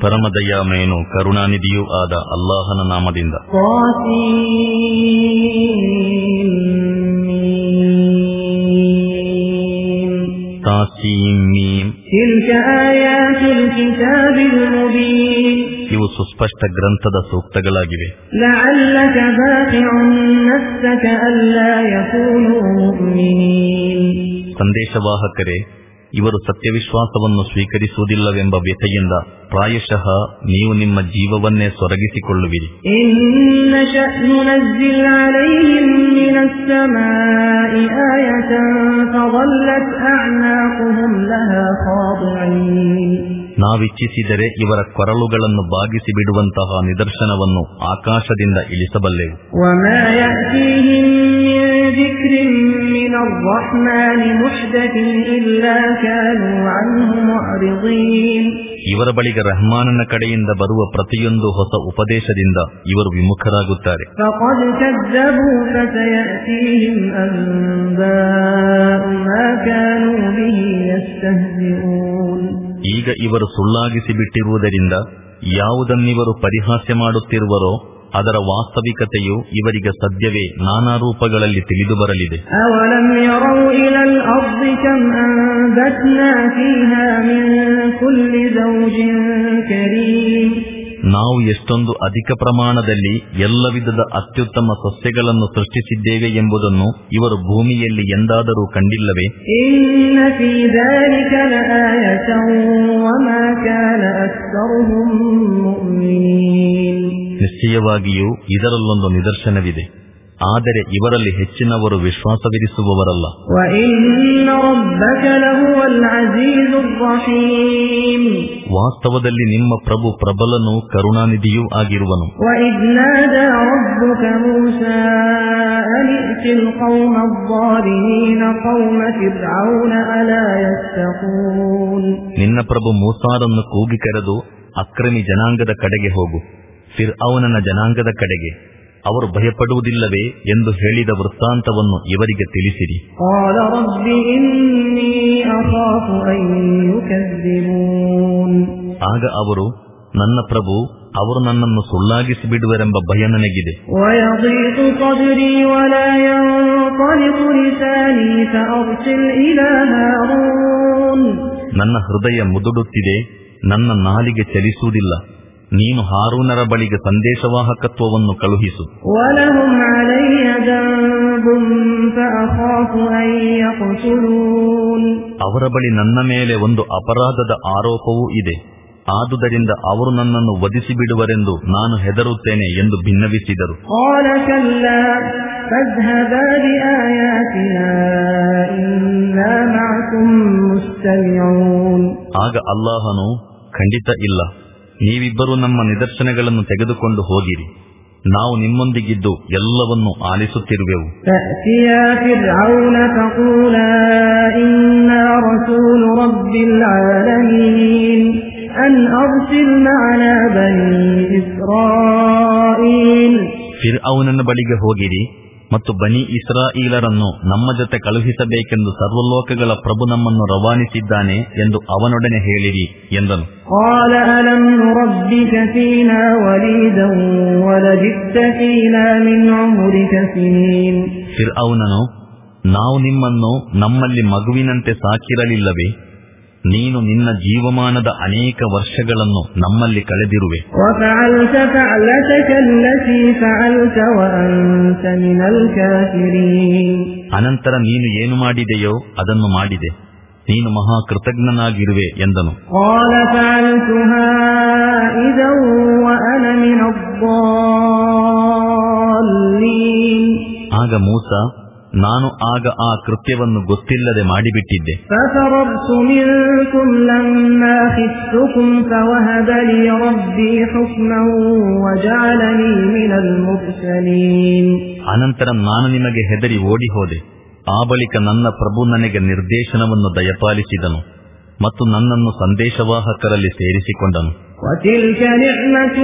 ಪರಮದಯಾಮಯನು ಕರುಣಾನಿಧಿಯೂ ಆದ ಅಲ್ಲಾಹನ ನಾಮದಿಂದ. ಇವು ಸುಸ್ಪಷ್ಟ ಗ್ರಂಥದ ಸೂಕ್ತಗಳಾಗಿವೆ. ಸಂದೇಶವಾಹಕರೇ ಇವರು ಸತ್ಯವಿಶ್ವಾಸವನ್ನು ಸ್ವೀಕರಿಸುವುದಿಲ್ಲವೆಂಬ ವ್ಯಥೆಯಿಂದ ಪ್ರಾಯಶಃ ನೀವು ನಿಮ್ಮ ಜೀವವನ್ನೇ ಸೊರಗಿಸಿಕೊಳ್ಳುವಿರಿ. ನಾವಿಚ್ಛಿಸಿದರೆ ಇವರ ಕೊರಳುಗಳನ್ನು ಬಾಗಿಸಿ ಬಿಡುವಂತಹ ನಿದರ್ಶನವನ್ನು ಆಕಾಶದಿಂದ ಇಳಿಸಬಲ್ಲೆವು ಇವರ ಬಳಿಗೆ ರಹಮಾನನ ಕಡೆಯಿಂದ ಬರುವ ಪ್ರತಿಯೊಂದು ಹೊಸ ಉಪದೇಶದಿಂದ ಇವರು ವಿಮುಖರಾಗುತ್ತಾರೆ. ಈಗ ಇವರು ಸುಳ್ಳಾಗಿಸಿಬಿಟ್ಟಿರುವುದರಿಂದ ಯಾವುದನ್ನಿವರು ಪರಿಹಾಸ್ಯ ಮಾಡುತ್ತಿರುವರೋ ಅದರ ವಾಸ್ತವಿಕತೆಯು ಇವರಿಗೆ ಸದ್ಯವೇ ನಾನಾ ರೂಪಗಳಲ್ಲಿ ತಿಳಿದು ಬರಲಿದೆ ನಾವು ಎಷ್ಟೊಂದು ಅಧಿಕ ಪ್ರಮಾಣದಲ್ಲಿ ಎಲ್ಲ ವಿಧದ ಅತ್ಯುತ್ತಮ ಸಸ್ಯಗಳನ್ನು ಸೃಷ್ಟಿಸಿದ್ದೇವೆ ಎಂಬುದನ್ನು ಇವರು ಭೂಮಿಯಲ್ಲಿ ಎಂದಾದರೂ ಕಂಡಿಲ್ಲವೇ? ನಿಶ್ಚಯವಾಗಿಯೂ ಇದರಲ್ಲೊಂದು ನಿದರ್ಶನವಿದೆ. ಆದರೆ ಇವರಲ್ಲಿ ಹೆಚ್ಚಿನವರು ವಿಶ್ವಾಸವಿರಿಸುವವರಲ್ಲ. ವಾಸ್ತವದಲ್ಲಿ ನಿಮ್ಮ ಪ್ರಭು ಪ್ರಬಲನು ಕರುಣಾನಿಧಿಯೂ ಆಗಿರುವನು. ನಿನ್ನ ಪ್ರಭು ಮೂಸಾರನ್ನು ಕೂಗಿ ಕರೆದು ಅಕ್ರಮಿ ಜನಾಂಗದ ಕಡೆಗೆ ಹೋಗು. ಫಿರ್ ಅವನ ಜನಾಂಗದ ಕಡೆಗೆ. ಅವರು ಭಯಪಡುವುದಿಲ್ಲವೇ ಎಂದು ಹೇಳಿದ ವೃತ್ತಾಂತವನ್ನು ಇವರಿಗೆ ತಿಳಿಸಿರಿ. ಆಗ ಅವರು ನನ್ನ ಪ್ರಭು ಅವರು ನನ್ನನ್ನು ಸುಳ್ಳಾಗಿಸಿ ಬಿಡುವರೆಂಬ ಭಯ ನನಗಿದೆ. ನನ್ನ ಹೃದಯ ಮುದುಡುತ್ತಿದೆ ನನ್ನ ನಾಲಿಗೆ ಚಲಿಸುವುದಿಲ್ಲ. ನೀನು ಹಾರೂನರ ಬಳಿಗೆ ಸಂದೇಶವಾಹಕತ್ವವನ್ನು ಕಳುಹಿಸು. ಅವರ ಬಳಿ ನನ್ನ ಮೇಲೆ ಒಂದು ಅಪರಾಧದ ಆರೋಪವೂ ಇದೆ. ಆದುದರಿಂದ ಅವರು ನನ್ನನ್ನು ವಧಿಸಿ ಬಿಡುವರೆಂದು ನಾನು ಹೆದರುತ್ತೇನೆ ಎಂದು ಭಿನ್ನವಿಸಿದರು. ಆಗ ಅಲ್ಲಾಹನು ಖಂಡಿತ ಇಲ್ಲ. ನೀವಿಬ್ಬರೂ ನಮ್ಮ ನಿದರ್ಶನಗಳನ್ನು ತೆಗೆದುಕೊಂಡು ಹೋಗಿರಿ. ನಾವು ನಿಮ್ಮೊಂದಿಗಿದ್ದು ಎಲ್ಲವನ್ನೂ ಆಲಿಸುತ್ತಿರುವೆವು. ಫಿರ್ ಅವನನ್ನ ಬಳಿಗೆ ಹೋಗಿರಿ. ಮತ್ತು ಬನಿ ಇಸ್ರಾಯೀಲರನ್ನು ನಮ್ಮ ಜೊತೆ ಕಳುಹಿಸಬೇಕೆಂದು ಸರ್ವಲೋಕಗಳ ಪ್ರಭು ನಮ್ಮನ್ನು ರವಾನಿಸಿದ್ದಾನೆ ಎಂದು ಅವನೊಡನೆ ಹೇಳಿರಿ ಎಂದನು. ಅವನನು ನಾವು ನಿಮ್ಮನ್ನು ನಮ್ಮಲ್ಲಿ ಮಗುವಿನಂತೆ ಸಾಕಿರಲಿಲ್ಲವೇ? ನೀನು ನಿನ್ನ ಜೀವಮಾನದ ಅನೇಕ ವರ್ಷಗಳನ್ನು ನಮ್ಮಲ್ಲಿ ಕಳೆದಿರುವೆ. ಅನಂತರ ನೀನು ಏನು ಮಾಡಿದೆಯೋ ಅದನ್ನು ಮಾಡಿದೆ. ನೀನು ಮಹಾ ಕೃತಜ್ಞನಾಗಿರುವೆ ಎಂದನು. ಆಗ ಮೂಸಾ ನಾನು ಆಗ ಆ ಕೃತ್ಯವನ್ನು ಗೊತ್ತಿಲ್ಲದೆ ಮಾಡಿಬಿಟ್ಟಿದ್ದೆ. ಅನಂತರ ನಾನು ನಿಮಗೆ ಹೆದರಿ ಓಡಿ ಹೋದೆ ಆ ಬಳಿಕ ನನ್ನ ಪ್ರಭು ನನಗೆ ನಿರ್ದೇಶನವನ್ನು ದಯಪಾಲಿಸಿದನು ಮತ್ತು ನನ್ನನ್ನು ಸಂದೇಶವಾಹಕರಲ್ಲಿ ಸೇರಿಸಿಕೊಂಡನು. وتلك نعمة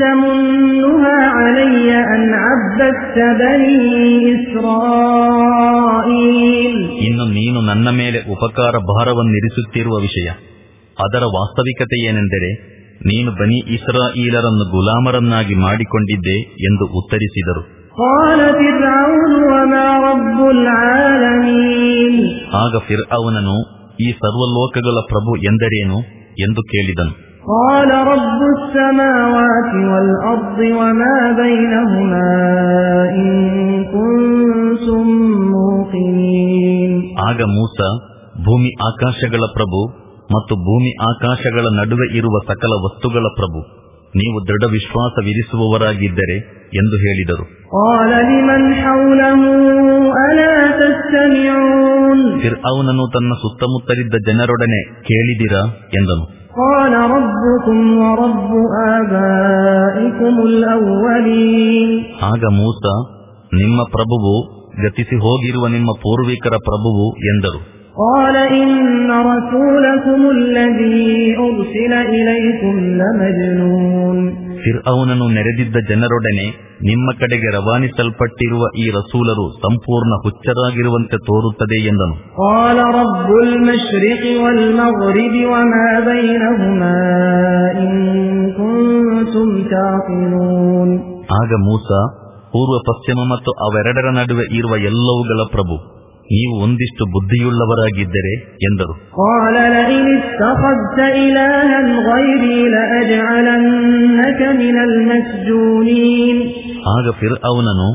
تمنها علي أن عبدت بني إسرائيل ಇನ್ನು ನೀನು ನನ್ನ ಮೇಲೆ ಉಪಕಾರ ಭಾರವನ್ನಿರಿಸುತ್ತಿರುವ ವಿಷಯ ಅದರ ವಾಸ್ತವಿಕತೆ ಏನೆಂದರೆ ನೀನು ಬನಿ ಇಸ್ರಾಯೀಲರನ್ನು ಗುಲಾಮರನ್ನಾಗಿ ಮಾಡಿಕೊಂಡಿದ್ದೆ ಎಂದು ಉತ್ತರಿಸಿದರು قال فرعون وما رب العالمين ಆಗ ಫಿರ್ ಅವನನು ಈ ಸರ್ವಲೋಕಗಳ ಪ್ರಭು ಎಂದರೇನು ಎಂದು ಕೇಳಿದನು قال رب السماوات والأرض وما بينهما إن كنتم موقنين ಆಗ ಮೂಸ ಭೂಮಿ ಆಕಾಶಗಳ ಪ್ರಭು ಮತ್ತು ಭೂಮಿ ಆಕಾಶಗಳ ನಡುವೆ ಇರುವ ಸಕಲ ವಸ್ತುಗಳ ಪ್ರಭು ನೀವು ದೃಢ ವಿಶ್ವಾಸವಿರಿಸುವವರಾಗಿದ್ದರೆ ಎಂದು ಹೇಳಿದರು قال لمن حوله ألا تستمعون ಫಿರ್ ಅವನನು ತನ್ನ ಸುತ್ತಮುತ್ತಲಿದ್ದ ಜನರೊಡನೆ ಕೇಳಿದಿರಾ ಎಂದನು قال ربكم ورب آبائكم الأولين ಆಗ ಮೂಸ ನಿಮ್ಮ ಪ್ರಭುವು ಗತಿಸಿ ಹೋಗಿರುವ ನಿಮ್ಮ ಪೂರ್ವಿಕರ ಪ್ರಭುವು ಎಂದರು قال إن رسولكم الذي أرسل إليكم لمجنون ಫಿರ್ಔನನು ನೆರೆದಿದ್ದ ಜನರೊಡನೆ ನಿಮ್ಮ ಕಡೆಗೆ ರವಾನಿಸಲ್ಪಟ್ಟಿರುವ ಈ ರಸೂಲರು ಸಂಪೂರ್ಣ ಹುಚ್ಚರಾಗಿರುವಂತೆ ತೋರುತ್ತದೆ ಎಂದನು. ಆಗ ಮೂಸ ಪೂರ್ವ ಪಶ್ಚಿಮ ಮತ್ತು ಅವೆರಡರ ನಡುವೆ ಇರುವ ಎಲ್ಲವುಗಳ ಪ್ರಭು ನೀವು ಒಂದಿಷ್ಟು ಬುದ್ಧಿಯುಳ್ಳವರಾಗಿದ್ದರೆ ಎಂದರು. ಆಗ ಫಿರ್ ಅವನನು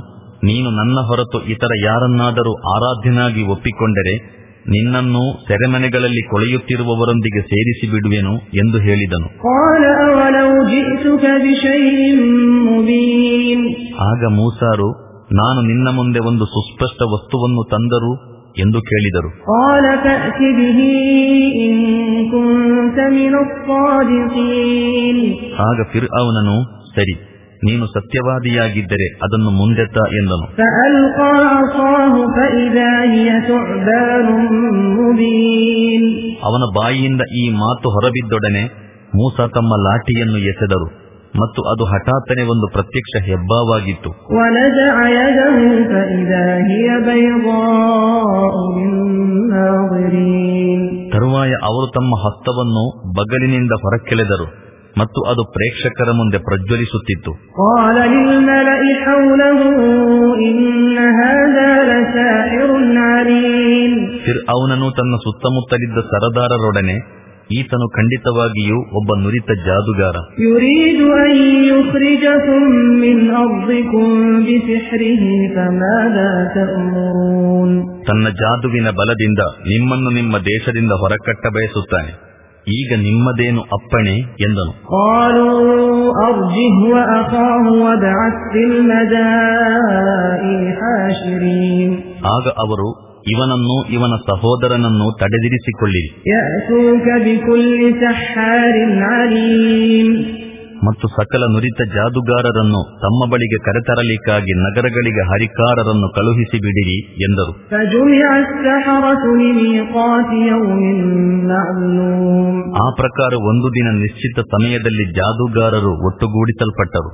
ನೀನು ನನ್ನ ಹೊರತು ಇತರ ಯಾರನ್ನಾದರೂ ಆರಾಧ್ಯನಾಗಿ ಒಪ್ಪಿಕೊಂಡರೆ ನಿನ್ನನ್ನು ಸೆರೆಮನೆಗಳಲ್ಲಿ ಕೊಳೆಯುತ್ತಿರುವವರೊಂದಿಗೆ ಸೇರಿಸಿ ಬಿಡುವೆನು ಎಂದು ಹೇಳಿದನು. ಆಗ ಮೂಸಾರು ನಾನು ನಿನ್ನ ಮುಂದೆ ಒಂದು ಸುಸ್ಪಷ್ಟ ವಸ್ತುವನ್ನು ತಂದರು ಎಂದು ಕೇಳಿದರು. ಆಗ ಫಿರ್ ಅವನನು ಸರಿ ನೀನು ಸತ್ಯವಾದಿಯಾಗಿದ್ದರೆ ಅದನ್ನು ಮುಂದೆತ್ತ ಎಂದನು. ಅವನ ಬಾಯಿಯಿಂದ ಈ ಮಾತು ಹೊರಬಿದ್ದೊಡನೆ ಮೂಸ ತಮ್ಮ ಲಾಠಿಯನ್ನು ಎಸೆದರು. ಮತ್ತು ಅದು ಹಠಾತ್ತನೆ ಒಂದು ಪ್ರತ್ಯಕ್ಷ ಹೆಬ್ಬಾವಾಗಿತ್ತು. ತರುವಾಯ ಅವರು ತಮ್ಮ ಹಸ್ತವನ್ನು ಬಗಲಿನಿಂದ ಹೊರಕ್ಕೆಳೆದರು ಮತ್ತು ಅದು ಪ್ರೇಕ್ಷಕರ ಮುಂದೆ ಪ್ರಜ್ವಲಿಸುತ್ತಿತ್ತು. ಅವನನ್ನು ತನ್ನ ಸುತ್ತಮುತ್ತಲಿದ್ದ ಸರದಾರರೊಡನೆ ಈತನು ಖಂಡಿತವಾಗಿಯೂ ಒಬ್ಬ ನುರಿತ ಜಾದುಗಾರ. ತನ್ನ ಜಾದುವಿನ ಬಲದಿಂದ ನಿಮ್ಮನ್ನು ನಿಮ್ಮ ದೇಶದಿಂದ ಹೊರಕಟ್ಟ ಬಯಸುತ್ತಾನೆ. ಈಗ ನಿಮ್ಮದೇನು ಅಪ್ಪಣೆ ಎಂದನು. ಆಗ ಅವರು ಇವನನ್ನು ಇವನ ಸಹೋದರನನ್ನು ತಡೆದಿರಿಸಿಕೊಳ್ಳಿರಿ. ಮತ್ತು ಸಕಲ ನುರಿತ ಜಾದುಗಾರರನ್ನು ತಮ್ಮ ಬಳಿಗೆ ಕರೆತರಲಿಕ್ಕಾಗಿ ನಗರಗಳಿಗೆ ಹರಿಕಾರರನ್ನು ಕಳುಹಿಸಿಬಿಡಿರಿ ಎಂದರು. ಆ ಪ್ರಕಾರ ಒಂದು ದಿನ ನಿಶ್ಚಿತ ಸಮಯದಲ್ಲಿ ಜಾದುಗಾರರು ಒಟ್ಟುಗೂಡಿಸಲ್ಪಟ್ಟರು.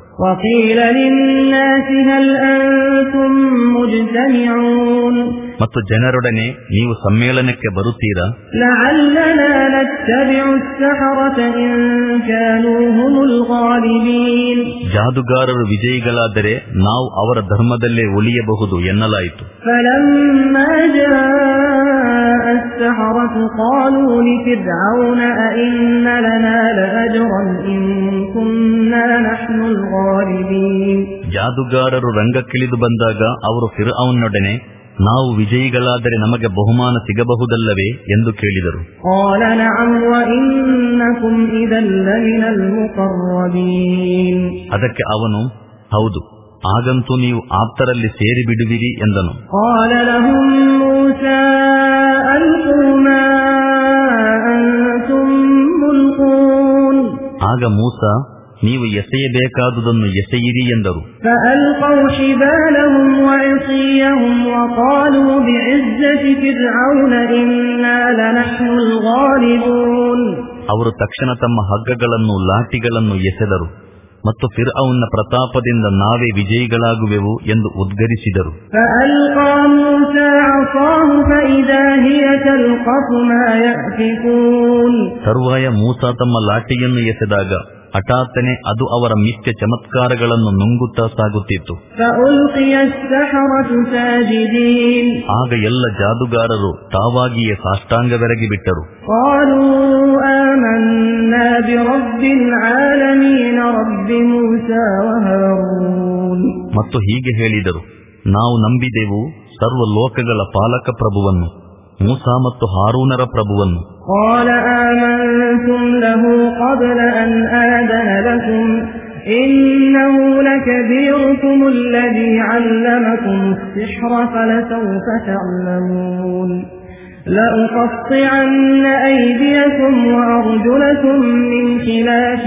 ಮತ್ತು ಜನರೊಡನೆ ನೀವು ಸಮ್ಮೇಳನಕ್ಕೆ ಬರುತ್ತೀರಾ? ಜಾದುಗಾರರು ವಿಜಯಿಗಳಾದರೆ ನಾವು ಅವರ ಧರ್ಮದಲ್ಲೇ ಒಲಿಯಬಹುದು ಎನ್ನಲಾಯಿತು. ಜಾದುಗಾರರು ರಂಗಕ್ಕಿಳಿದು ಬಂದಾಗ ಅವರು ಫಿರ್ಅವನ್ನೊಡನೆ ನಾವು ವಿಜಯಿಗಳಾದರೆ ನಮಗೆ ಬಹುಮಾನ ಸಿಗಬಹುದಲ್ಲವೇ ಎಂದು ಕೇಳಿದರು. ಅದಕ್ಕೆ ಅವನು ಹೌದು ಆಗಂತೂ ನೀವು ಆಪ್ತರಲ್ಲಿ ಸೇರಿಬಿಡುವಿರಿ ಎಂದನು. ಆಗ ಮೂಸ ನೀವು ಎಸೆಯಬೇಕಾದುದನ್ನು ಎಸೆಯಿರಿ ಎಂದರು. ಅವರು ತಕ್ಷಣ ತಮ್ಮ ಹಗ್ಗಗಳನ್ನು ಲಾಟಿಗಳನ್ನು ಎಸೆದರು ಮತ್ತು ಫಿರ್ ಅವನ ಪ್ರತಾಪದಿಂದ ನಾವೇ ವಿಜಯಿಗಳಾಗುವೆವು ಎಂದು ಉದ್ಗರಿಸಿದರು. ತರುವಾಯ ಮೂಸ ತಮ್ಮ ಲಾಟಿಯನ್ನು ಎಸೆದಾಗ ಹಠಾತ್ತನೆ ಅದು ಅವರ ಮಿಥ್ಯ ಚಮತ್ಕಾರಗಳನ್ನು ನುಂಗುತ್ತಾ ಸಾಗುತ್ತಿತ್ತು. ಆಗ ಎಲ್ಲ ಜಾದುಗಾರರು ತಾವಾಗಿಯೇ ಸಾಷ್ಟಾಂಗವೆರಗಿ ಬಿಟ್ಟರು. ಮತ್ತು ಹೀಗೆ ಹೇಳಿದರು ನಾವು ನಂಬಿದೆವು ಸರ್ವ ಲೋಕಗಳ ಪಾಲಕ ಪ್ರಭುವನ್ನು. ಮೂಸಾ ಮತ್ತು ಹಾರೂನರ ಪ್ರಭುವನ್ನು قال آمنتم له قبل أن آذن لكم إنه لكبيركم الذي علمكم السحر فلسوف تعلمون لأقطعن أيديكم وأرجلكم من خلاف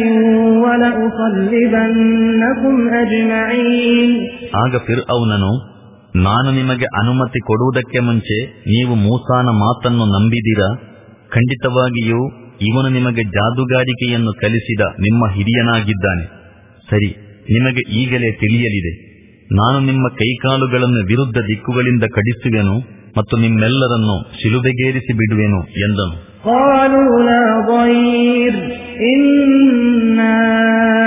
ولأصلبنكم أجمعين ಆಗ ಫಿರ್ ಅವನನು ನಾನು ನಿಮಗೆ ಅನುಮತಿ ಕೊಡುವುದಕ್ಕೆ ಮುಂಚೆ ನೀವು ಮೂಸಾನ ಮಾತನ್ನು ನಂಬಿದಿರ? ಖಂಡಿತವಾಗಿಯೂ ಇವನು ನಿಮಗೆ ಜಾದುಗಾರಿಕೆಯನ್ನು ಕಲಿಸಿದ ನಿಮ್ಮ ಹಿರಿಯನಾಗಿದ್ದಾನೆ. ಸರಿ, ನಿಮಗೆ ಈಗಲೇ ತಿಳಿಯಲಿದೆ. ನಾನು ನಿಮ್ಮ ಕೈಕಾಲುಗಳನ್ನು ವಿರುದ್ಧ ದಿಕ್ಕುಗಳಿಂದ ಕಡಿಸುವೆನು ಮತ್ತು ನಿಮ್ಮೆಲ್ಲರನ್ನು ಶಿಲುಬೆಗೇರಿಸಿ ಬಿಡುವೆನು ಎಂದನು. قالوا لا ضير إنا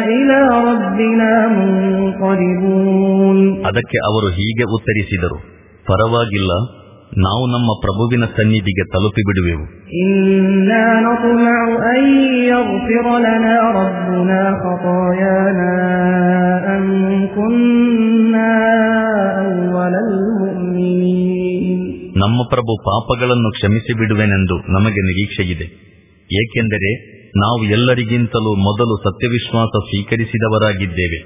إلى ربنا منقلبون ಅದಕ್ಕೆ ಅವರು ಹೀಗೆ ಉತ್ತರಿಸಿದರು ಪರವಾಗಿಲ್ಲ ನಾವು ನಮ್ಮ ಪ್ರಭುವಿನ ಸನ್ನಿಧಿಗೆ ತಲುಪಿ ಬಿಡುವೆವು إنا ನಮ್ಮ ಪ್ರಭು ಪಾಪಗಳನ್ನು ಕ್ಷಮಿಸಿ ಬಿಡುವೆನೆಂದು ನಮಗೆ ನಿರೀಕ್ಷೆಯಿದೆ. ಏಕೆಂದರೆ ನಾವು ಎಲ್ಲರಿಗಿಂತಲೂ ಮೊದಲು ಸತ್ಯವಿಶ್ವಾಸ ಸ್ವೀಕರಿಸಿದವರಾಗಿದ್ದೇವೆ.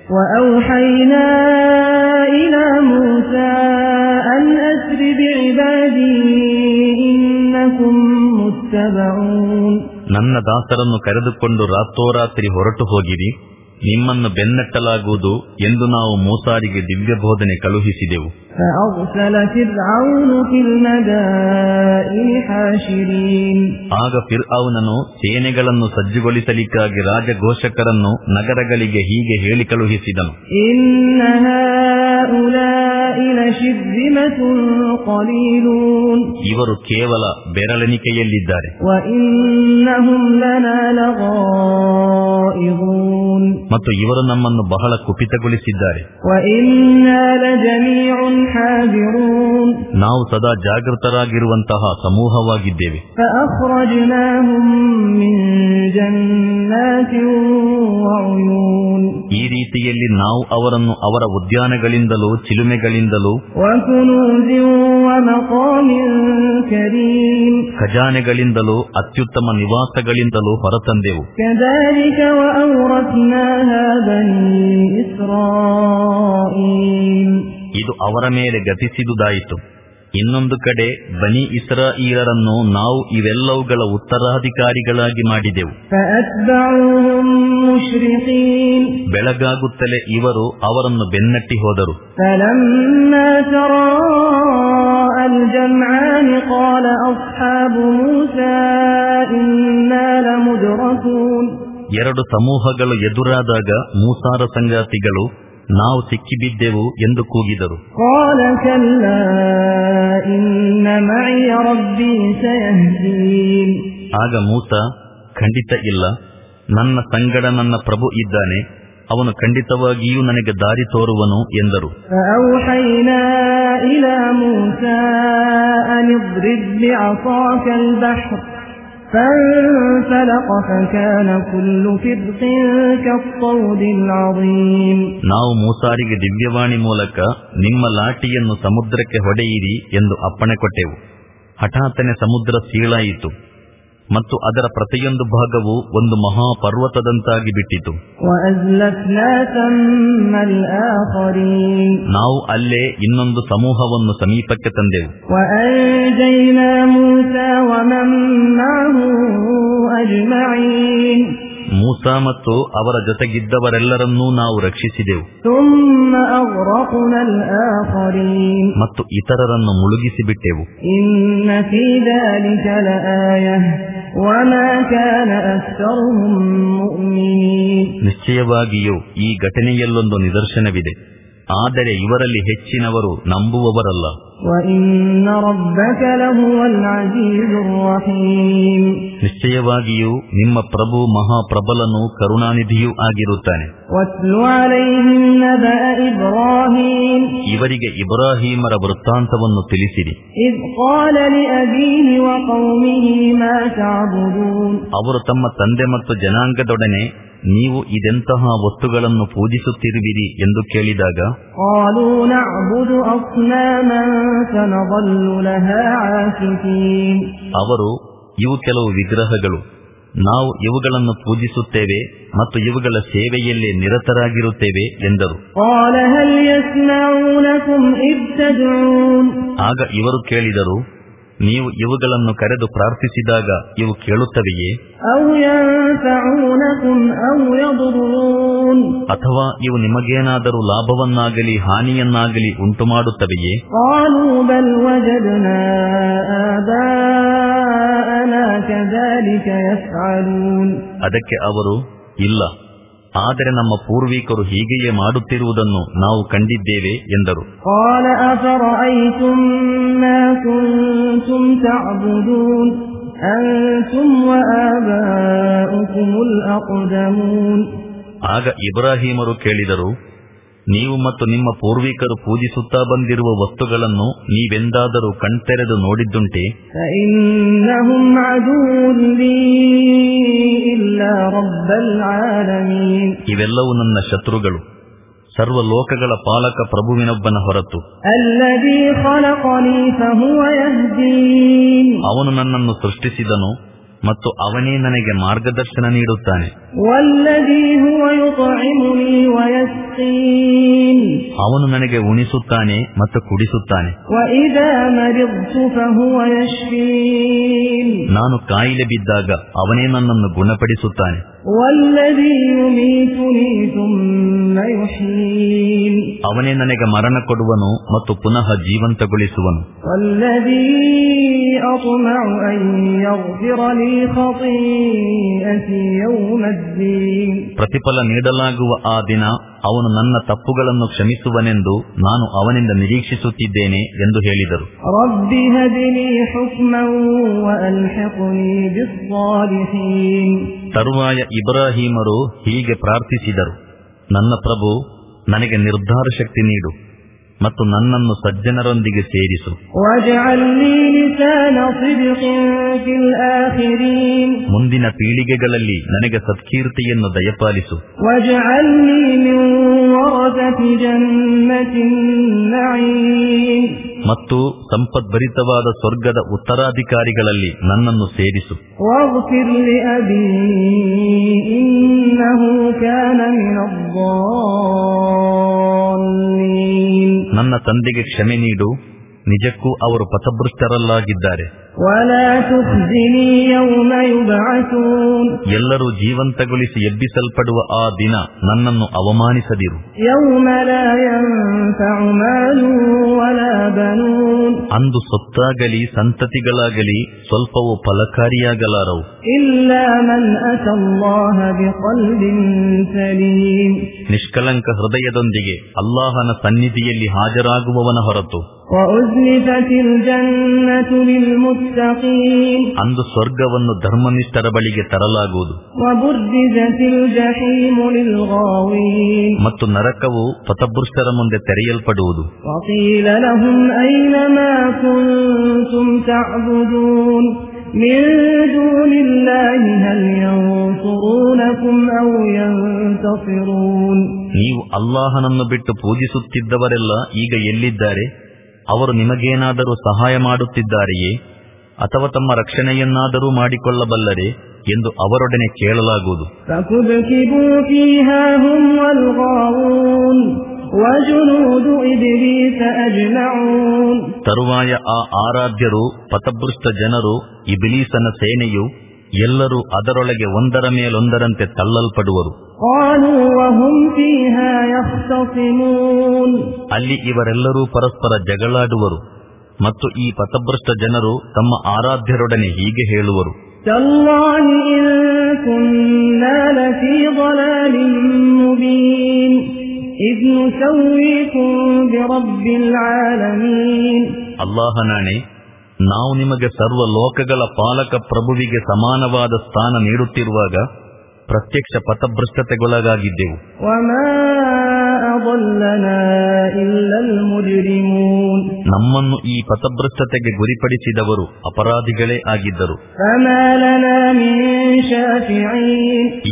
ನನ್ನ ದಾಸರನ್ನು ಕರೆದುಕೊಂಡು ರಾತ್ರೋರಾತ್ರಿ ಹೊರಟು ಹೋಗಿರಿ. ನಿಮ್ಮನ್ನು ಬೆನ್ನಟ್ಟಲಾಗುವುದು ಎಂದು ನಾವು ಮೂಸಾರಿಗೆ ದಿವ್ಯ ಬೋಧನೆ ಕಳುಹಿಸಿದೆವು ಆಗ ಫಿರ್ ಅವನನು ಸೇನೆಗಳನ್ನು ಸಜ್ಜುಗೊಳಿಸಲಿಕ್ಕಾಗಿ ರಾಜಘೋಷಕರನ್ನು ನಗರಗಳಿಗೆ ಹೀಗೆ ಹೇಳಿ ಕಳುಹಿಸಿದನು. ಇವರು ಕೇವಲ ಬೆರಳೆಣಿಕೆಯಲ್ಲಿದ್ದಾರೆ. ಮತ್ತು ಇವರು ನಮ್ಮನ್ನು ಬಹಳ ಕುಪಿತಗೊಳಿಸಿದ್ದಾರೆ. ನಾವು ಸದಾ ಜಾಗೃತರಾಗಿರುವಂತಹ ಸಮೂಹವಾಗಿದ್ದೇವೆ. ಈ ರೀತಿಯಲ್ಲಿ ನಾವು ಅವರನ್ನು ಅವರ ಉದ್ಯಾನಗಳಿಂದಲೂ ಚಿಲುಮೆಗಳಿಂದಲೂ ಖಜಾನೆಗಳಿಂದಲೂ ಅತ್ಯುತ್ತಮ ನಿವಾಸಗಳಿಂದಲೂ ಹೊರತಂದೆವು. كذلك وأورثناها بني إسرائيل ಇದು ಅವರ ಮೇಲೆ ಗತಿಸಿದುದಾಯಿತು ಇನ್ನೊಂದು ಕಡೆ ಬನಿ ಇಸ್ರಾಯೀಲರನ್ನು ನಾವು ಇವೆಲ್ಲವುಗಳ ಉತ್ತರಾಧಿಕಾರಿಗಳಾಗಿ ಮಾಡಿದೆವು فأتبعوهم مشرقين ಬೆಳಗಾಗುತ್ತಲೇ ಇವರು ಅವರನ್ನು ಬೆನ್ನಟ್ಟಿ ಹೋದರು فلما تراءى الجمعان قال أصحاب موسى إنا لمدركون ಎರಡು ಸಮೂಹಗಳು ಎದುರಾದಾಗ ಮೂಸಾರ ಸಂಗಾತಿಗಳು ನಾವು ಸಿಕ್ಕಿಬಿದ್ದೆವು ಎಂದು ಕೂಗಿದರು. ಆಗ ಮೂಸ ಖಂಡಿತ ಇಲ್ಲ. ನನ್ನ ಸಂಗಡ ನನ್ನ ಪ್ರಭು ಇದ್ದಾನೆ. ಅವನು ಖಂಡಿತವಾಗಿಯೂ ನನಗೆ ದಾರಿ ತೋರುವನು ಎಂದರು. ಇಲ فانفلق فكان كل فرق كالطود العظيم ನಾವು ಮೂಸಾರಿಗೆ ದಿವ್ಯವಾಣಿ ಮೂಲಕ ನಿಮ್ಮ ಲಾಠಿಯನ್ನು ಸಮುದ್ರಕ್ಕೆ ಹೊಡೆಯಿರಿ ಎಂದು ಅಪ್ಪಣೆ ಕೊಟ್ಟೆವು ಹಠಾತ್ತನೆ ಸಮುದ್ರ ಸೀಳಾಯಿತು ಮತ್ತು ಅದರ ಪ್ರತಿಯೊಂದು ಭಾಗವು ಒಂದು ಮಹಾಪರ್ವತದಂತಾಗಿ ಬಿಟ್ಟಿತು. ನಾವು ಅಲ್ಲೇ ಇನ್ನೊಂದು ಸಮೂಹವನ್ನು ಸಮೀಪಕ್ಕೆ ತಂದೆವು. ಮೂಸ ಮತ್ತು ಅವರ ಜೊತೆಗಿದ್ದವರೆಲ್ಲರನ್ನೂ ನಾವು ರಕ್ಷಿಸಿದೆವು. ಮತ್ತು ಇತರರನ್ನು ಮುಳುಗಿಸಿ ಬಿಟ್ಟೆವು ನಿಶ್ಚಯವಾಗಿಯೂ ಈ ಘಟನೆಯಲ್ಲೊಂದು ನಿದರ್ಶನವಿದೆ. ಆದರೆ ಇವರಲ್ಲಿ ಹೆಚ್ಚಿನವರು ನಂಬುವವರಲ್ಲ. ನಿಶ್ಚಯವಾಗಿಯೂ ನಿಮ್ಮ ಪ್ರಭು ಮಹಾಪ್ರಬಲನು ಕರುಣಾನಿಧಿಯೂ ಆಗಿರುತ್ತಾನೆ. ಇವರಿಗೆ ಇಬ್ರಾಹಿಮರ ವೃತ್ತಾಂತವನ್ನು ತಿಳಿಸಿರಿ. ಅವರು ತಮ್ಮ ತಂದೆ ಮತ್ತು ಜನಾಂಗದೊಡನೆ ನೀವು ಇದೆಂತಹ ವಸ್ತುಗಳನ್ನು ಪೂಜಿಸುತ್ತಿರುವಿರಿ ಎಂದು ಕೇಳಿದಾಗ ಅವರು ಇವು ಕೆಲವು ವಿಗ್ರಹಗಳು. ನಾವು ಇವುಗಳನ್ನು ಪೂಜಿಸುತ್ತೇವೆ ಮತ್ತು ಇವುಗಳ ಸೇವೆಯಲ್ಲಿ ನಿರತರಾಗಿರುತ್ತೇವೆ ಎಂದರು. ಆಗ ಇವರು ಕೇಳಿದರು ನೀವು ಇವುಗಳನ್ನು ಕರೆದು ಪ್ರಾರ್ಥಿಸಿದಾಗ ಇವು ಕೇಳುತ್ತವೆಯೇ? ಅಥವಾ ಇವು ನಿಮಗೇನಾದರೂ ಲಾಭವನ್ನಾಗಲಿ ಹಾನಿಯನ್ನಾಗಲಿ ಉಂಟು ಮಾಡುತ್ತವೆಯೇ ಅದಕ್ಕೆ ಅವರು ಇಲ್ಲ ಆದರೆ ನಮ್ಮ ಪೂರ್ವಿಕರು ಹೀಗೆಯೇ ಮಾಡುತ್ತಿರುವುದನ್ನು ನಾವು ಕಂಡಿದ್ದೇವೆ ಎಂದರು. ಆಗ ಇಬ್ರಾಹಿಮರು ಕೇಳಿದರು ನೀವು ಮತ್ತು ನಿಮ್ಮ ಪೂರ್ವಿಕರು ಪೂಜಿಸುತ್ತಾ ಬಂದಿರುವ ವಸ್ತುಗಳನ್ನು ನೀವೆಂದಾದರೂ ಕಣ್ತೆರೆದು ನೋಡಿದ್ದುಂಟೆ. ಇವೆಲ್ಲವೂ ನನ್ನ ಶತ್ರುಗಳು. ಸರ್ವ ಲೋಕಗಳ ಪಾಲಕ ಪ್ರಭುವಿನೊಬ್ಬನ ಹೊರತು. ಅವನು ನನ್ನನ್ನು ಸೃಷ್ಟಿಸಿದನು. ಮತ್ತು ಅವನೇ ನನಗೆ ಮಾರ್ಗದರ್ಶನ ನೀಡುತ್ತಾನೆ. ಅವನು ನನಗೆ ಉಣಿಸುತ್ತಾನೆ ಮತ್ತು ಕುಡಿಸುತ್ತಾನೆ. ನಾನು ಕಾಯಿಲೆ ಬಿದ್ದಾಗ ಅವನೇ ನನ್ನನ್ನು ಗುಣಪಡಿಸುತ್ತಾನೆ. ಅವನೇ ನನಗೆ ಮರಣ ಕೊಡುವನು ಮತ್ತು ಪುನಃ ಜೀವಂತಗೊಳಿಸುವನು. ಪ್ರತಿಫಲ ನೀಡಲಾಗುವ ಆ ದಿನ ಅವನು ನನ್ನ ತಪ್ಪುಗಳನ್ನು ಕ್ಷಮಿಸುವನೆಂದು ನಾನು ಅವನಿಂದ ನಿರೀಕ್ಷಿಸುತ್ತಿದ್ದೇನೆ ಎಂದು ಹೇಳಿದರು. ತರುವಾಯ ಇಬ್ರಾಹಿಮರು ಹೀಗೆ ಪ್ರಾರ್ಥಿಸಿದರು. ನನ್ನ ಪ್ರಭು ನನಗೆ ನಿರ್ಧಾರ ಶಕ್ತಿ ನೀಡು. ಮತ್ತು ನನ್ನನ್ನು ಸಜ್ಜನರೊಂದಿಗೆ ಸೇರಿಸು. ಮುಂದಿನ ಪೀಳಿಗೆಗಳಲ್ಲಿ ನನಗೆ ಸತ್ಕೀರ್ತಿಯನ್ನು ದಯಪಾಲಿಸು. ಮತ್ತು ಸಂಪದ್ಭರಿತವಾದ ಸ್ವರ್ಗದ ಉತ್ತರಾಧಿಕಾರಿಗಳಲ್ಲಿ ನನ್ನನ್ನು ಸೇರಿಸು. ನನ್ನ ತಂದೆಗೆ ಕ್ಷಮೆ ನೀಡು. ನಿಜಕ್ಕೂ ಅವರು ಪಥಭೃಷ್ಟರಲ್ಲಾಗಿದ್ದಾರೆ ಎಲ್ಲರೂ ಜೀವಂತಗೊಳಿಸಿ ಎಬ್ಬಿಸಲ್ಪಡುವ ಆ ದಿನ ನನ್ನನ್ನು ಅವಮಾನಿಸದಿರು. ಅಂದು ಸೊತ್ತಾಗಲಿ ಸಂತತಿಗಳಾಗಲಿ ಸ್ವಲ್ಪವೂ ಫಲಕಾರಿಯಾಗಲಾರವು. ಇಲ್ಲ ನಿಷ್ಕಲಂಕ ಹೃದಯದೊಂದಿಗೆ ಅಲ್ಲಾಹನ ಸನ್ನಿಧಿಯಲ್ಲಿ ಹಾಜರಾಗುವವನ ಹೊರತು ಅಂದು ಸ್ವರ್ಗವನ್ನು ಧರ್ಮನಿಷ್ಠರ ಬಳಿಗೆ ತರಲಾಗುವುದು. ಮತ್ತು ನರಕವು ಪಥಭೃಷ್ಟರ ಮುಂದೆ ತೆರೆಯಲ್ಪಡುವುದು. ನೀವು ಅಲ್ಲಾಹನನ್ನು ಬಿಟ್ಟು ಪೂಜಿಸುತ್ತಿದ್ದವರೆಲ್ಲ ಈಗ ಎಲ್ಲಿದ್ದಾರೆ? ಅವರು ನಿಮಗೇನಾದರೂ ಸಹಾಯ ಮಾಡುತ್ತಿದ್ದಾರೆಯೇ? ಅಥವಾ ತಮ್ಮ ರಕ್ಷಣೆಯನ್ನಾದರೂ ಮಾಡಿಕೊಳ್ಳಬಲ್ಲರೆ ಎಂದು ಅವರೊಡನೆ ಕೇಳಲಾಗುವುದು. ತರುವಾಯ ಆ ಆರಾಧ್ಯರು ಪಥಭೃಷ್ಟ ಜನರು, ಇಬಿಲೀಸನ ಸೇನೆಯು ಎಲ್ಲರೂ ಅದರೊಳಗೆ ಒಂದರ ಮೇಲೊಂದರಂತೆ ತಳ್ಳಲ್ಪಡುವರು. ಅಲ್ಲಿ ಇವರೆಲ್ಲರೂ ಪರಸ್ಪರ ಜಗಳಾಡುವರು ಮತ್ತು ಈ ಪಥಭ್ರಷ್ಟ ಜನರು ತಮ್ಮ ಆರಾಧ್ಯರೊಡನೆ ಹೀಗೆ ಹೇಳುವರು. ಅಲ್ಲಾಹನಾಣೆ ನಾವು ನಿಮಗೆ ಸರ್ವ ಲೋಕಗಳ ಪಾಲಕ ಪ್ರಭುವಿಗೆ ಸಮಾನವಾದ ಸ್ಥಾನ ನೀಡುತ್ತಿರುವಾಗ ಪ್ರತ್ಯಕ್ಷ ಪಥಭ್ರಷ್ಟತೆಗೊಳಗಾಗಿದ್ದೆವು. ನಮ್ಮನ್ನು ಈ ಪಥಭ್ರಷ್ಟತೆಗೆ ಗುರಿಪಡಿಸಿದವರು ಅಪರಾಧಿಗಳೇ ಆಗಿದ್ದರು.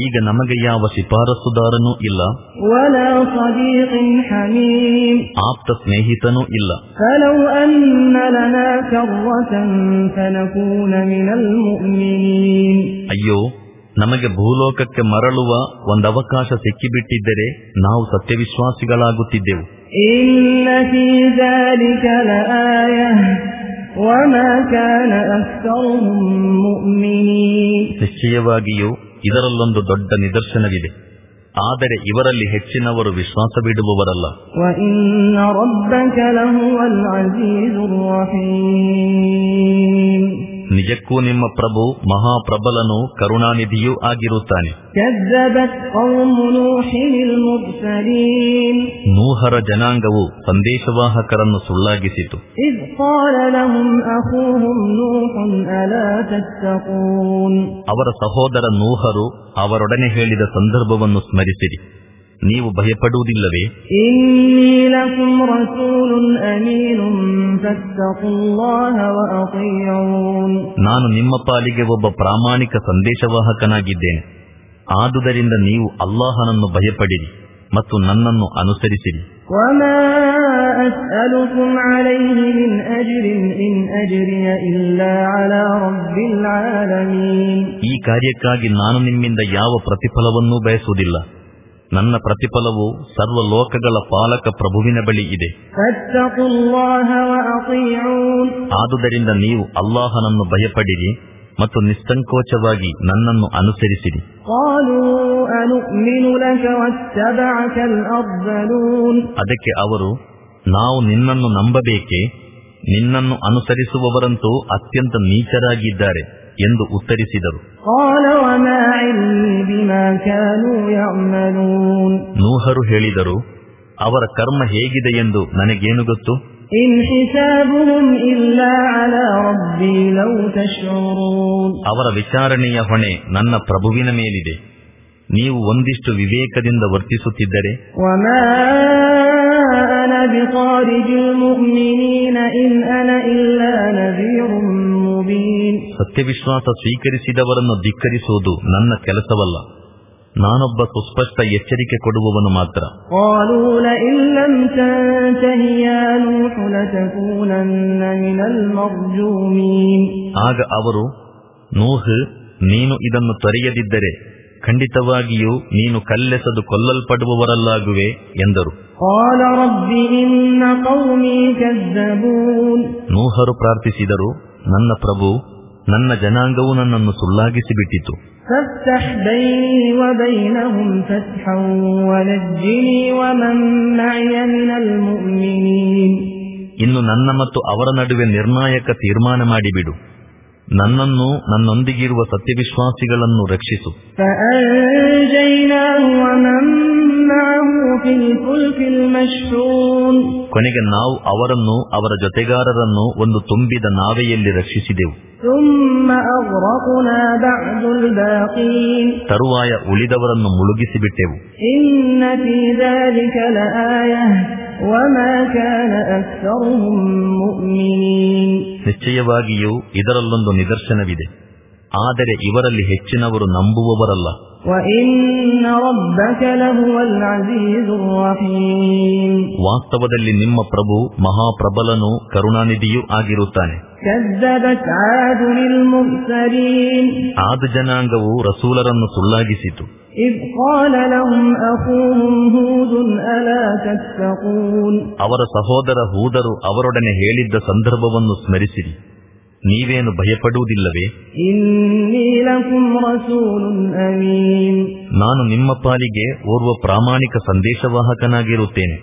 ಈಗ ನಮಗೆ ಯಾವ ಶಿಫಾರಸುದಾರನೂ ಇಲ್ಲ. ಆಪ್ತ ಸ್ನೇಹಿತನೂ ಇಲ್ಲ. ಅಯ್ಯೋ ನಮಗೆ ಭೂಲೋಕಕ್ಕೆ ಮರಳುವ ಒಂದು ಅವಕಾಶ ಸಿಕ್ಕಿಬಿಟ್ಟಿದ್ದರೆ ನಾವು ಸತ್ಯವಿಶ್ವಾಸಿಗಳಾಗುತ್ತಿದ್ದೆವು. ನಿಶ್ಚಯವಾಗಿಯೂ ಇದರಲ್ಲೊಂದು ದೊಡ್ಡ ನಿದರ್ಶನವಿದೆ. ಆದರೆ ಇವರಲ್ಲಿ ಹೆಚ್ಚಿನವರು ವಿಶ್ವಾಸ ಬಿಡುವವರಲ್ಲ. ನಿಜಕ್ಕೂ ನಿಮ್ಮ ಪ್ರಭು ಮಹಾಪ್ರಬಲನು ಕರುಣಾನಿಧಿಯೂ ಆಗಿರುತ್ತಾನೆ. ನೂಹರ ಜನಾಂಗವು ಸಂದೇಶವಾಹಕರನ್ನು ಸುಳ್ಳಾಗಿಸಿತು. ಅವರ ಸಹೋದರ ನೂಹರು ಅವರೊಡನೆ ಹೇಳಿದ ಸಂದರ್ಭವನ್ನು ಸ್ಮರಿಸಿರಿ. ನೀವು ಭಯಪಡುವುದಿಲ್ಲವೇ? ನಾನು ನಿಮ್ಮ ಪಾಲಿಗೆ ಒಬ್ಬ ಪ್ರಾಮಾಣಿಕ ಸಂದೇಶವಾಹಕನಾಗಿದ್ದೇನೆ. ಆದುದರಿಂದ ನೀವು ಅಲ್ಲಾಹನನ್ನು ಭಯಪಡಿರಿ ಮತ್ತು ನನ್ನನ್ನು ಅನುಸರಿಸಿರಿ. ಈ ಕಾರ್ಯಕ್ಕಾಗಿ ನಾನು ನಿಮ್ಮಿಂದ ಯಾವ ಪ್ರತಿಫಲವನ್ನೂ ಬಯಸುವುದಿಲ್ಲ. ನನ್ನ ಪ್ರತಿಫಲವು ಸರ್ವ ಲೋಕಗಳ ಪಾಲಕ ಪ್ರಭುವಿನ ಬಳಿ ಇದೆ. ಆದುದರಿಂದ ನೀವು ಅಲ್ಲಾಹನನ್ನು ಭಯಪಡಿರಿ ಮತ್ತು ನಿಸ್ಸಂಕೋಚವಾಗಿ ನನ್ನನ್ನು ಅನುಸರಿಸಿರಿ. ಅದಕ್ಕೆ ಅವರು ನಾವು ನಿನ್ನನ್ನು ನಂಬಬೇಕೆ ನಿನ್ನನ್ನು ಅನುಸರಿಸುವವರಂತೂ ಅತ್ಯಂತ ನೀಚರಾಗಿದ್ದಾರೆ. ಎಂದು ಉತ್ತರಿಸಿದರು قال وما علمي بما كانوا يعملون ನೂಹರು ಹೇಳಿದರು ಅವರ ಕರ್ಮ ಹೇಗಿದೆ ಎಂದು ನನಗೇನು ಗೊತ್ತು إن حسابهم إلا على ربي لو تشعرون ಅವರ ವಿಚಾರಣೆಯ ಹೊಣೆ ನನ್ನ ಪ್ರಭುವಿನ ಮೇಲಿದೆ ನೀವು ಒಂದಿಷ್ಟು ವಿವೇಕದಿಂದ ವರ್ತಿಸುತ್ತಿದ್ದರೆ وما أنا بطارد المؤمنين إن ಸತ್ಯವಿಶ್ವಾಸ ಸ್ವೀಕರಿಸಿದವರನ್ನು ಧಿಕ್ಕರಿಸುವುದು ನನ್ನ ಕೆಲಸವಲ್ಲ. ನಾನೊಬ್ಬ ಸುಸ್ಪಷ್ಟ ಎಚ್ಚರಿಕೆ ಕೊಡುವವನು ಮಾತ್ರ. ಆಗ ಅವರು ನೂಹ್ ನೀನು ಇದನ್ನು ತೊರೆಯದಿದ್ದರೆ ಖಂಡಿತವಾಗಿಯೂ ನೀನು ಕಲ್ಲೆಸದು ಕೊಲ್ಲಲ್ಪಡುವವರಲ್ಲಾಗುವೆ ಎಂದರು. ನೂಹರು ಪ್ರಾರ್ಥಿಸಿದರು ನನ್ನ ಪ್ರಭು ನನ್ನ ಜನಾಂಗವು ನನ್ನನ್ನು ಸುಳ್ಳಾಗಿಸಿ ಬಿಟ್ಟಿತು ಇನ್ನು ನನ್ನ ಮತ್ತು ಅವರ ನಡುವೆ ನಿರ್ಣಾಯಕ ತೀರ್ಮಾನ ಮಾಡಿಬಿಡು. ನನ್ನನ್ನು ನನ್ನೊಂದಿಗಿರುವ ಸತ್ಯವಿಶ್ವಾಸಿಗಳನ್ನು ರಕ್ಷಿಸು. ಕೊನೆಗೆ ನಾವು ಅವರನ್ನು ಅವರ ಜೊತೆಗಾರರನ್ನು ಒಂದು ತುಂಬಿದ ನಾವೆಯಲ್ಲಿ ರಕ್ಷಿಸಿದೆವು. ತರುವಾಯ ಉಳಿದವರನ್ನು ಮುಳುಗಿಸಿಬಿಟ್ಟೆವು. ನಿಶ್ಚಯವಾಗಿಯೂ ಇದರಲ್ಲೊಂದು ನಿದರ್ಶನವಿದೆ. ಆದರೆ ಇವರಲ್ಲಿ ಹೆಚ್ಚಿನವರು ನಂಬುವವರಲ್ಲ. ವಾಸ್ತವದಲ್ಲಿ ನಿಮ್ಮ ಪ್ರಭು ಮಹಾಪ್ರಬಲನು ಕರುಣಾನಿಧಿಯೂ ಆಗಿರುತ್ತಾನೆ. ಆದ ಜನಾಂಗವು ರಸೂಲರನ್ನು ಸುಳ್ಳಾಗಿಸಿತು. ಅವರ ಸಹೋದರ ಹೂದರು ಅವರೊಡನೆ ಹೇಳಿದ್ದ ಸಂದರ್ಭವನ್ನು ಸ್ಮರಿಸಿರಿ. ನೀವೇನು ಭಯಪಡುವುದಿಲ್ಲವೇ? ನಾನು ನಿಮ್ಮ ಪಾಲಿಗೆ ಓರ್ವ ಪ್ರಾಮಾಣಿಕ ಸಂದೇಶವಾಹಕನಾಗಿರುತ್ತೇನೆ.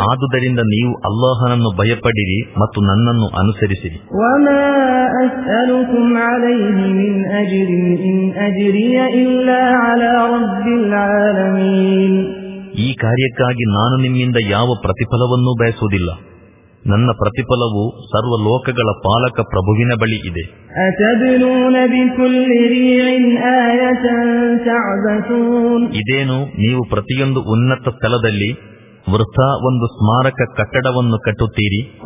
ಆದುದರಿಂದ ನೀವು ಅಲ್ಲಾಹನನ್ನು ಭಯಪಡಿರಿ ಮತ್ತು ನನ್ನನ್ನು ಅನುಸರಿಸಿರಿ. ಈ ಕಾರ್ಯಕ್ಕಾಗಿ ನಾನು ನಿಮ್ಮಿಂದ ಯಾವ ಪ್ರತಿಫಲವನ್ನೂ ಬಯಸುವುದಿಲ್ಲ. ನನ್ನ ಪ್ರತಿಫಲವು ಸರ್ವ ಲೋಕಗಳ ಪಾಲಕ ಪ್ರಭುವಿನ ಬಳಿ ಇದೆ. ಇದೇನು ನೀವು ಪ್ರತಿಯೊಂದು ಉನ್ನತ ಸ್ಥಳದಲ್ಲಿ ವೃಥ ಒಂದು ಸ್ಮಾರಕ ಕಟ್ಟಡವನ್ನು ಕಟ್ಟುತ್ತೀರಿ.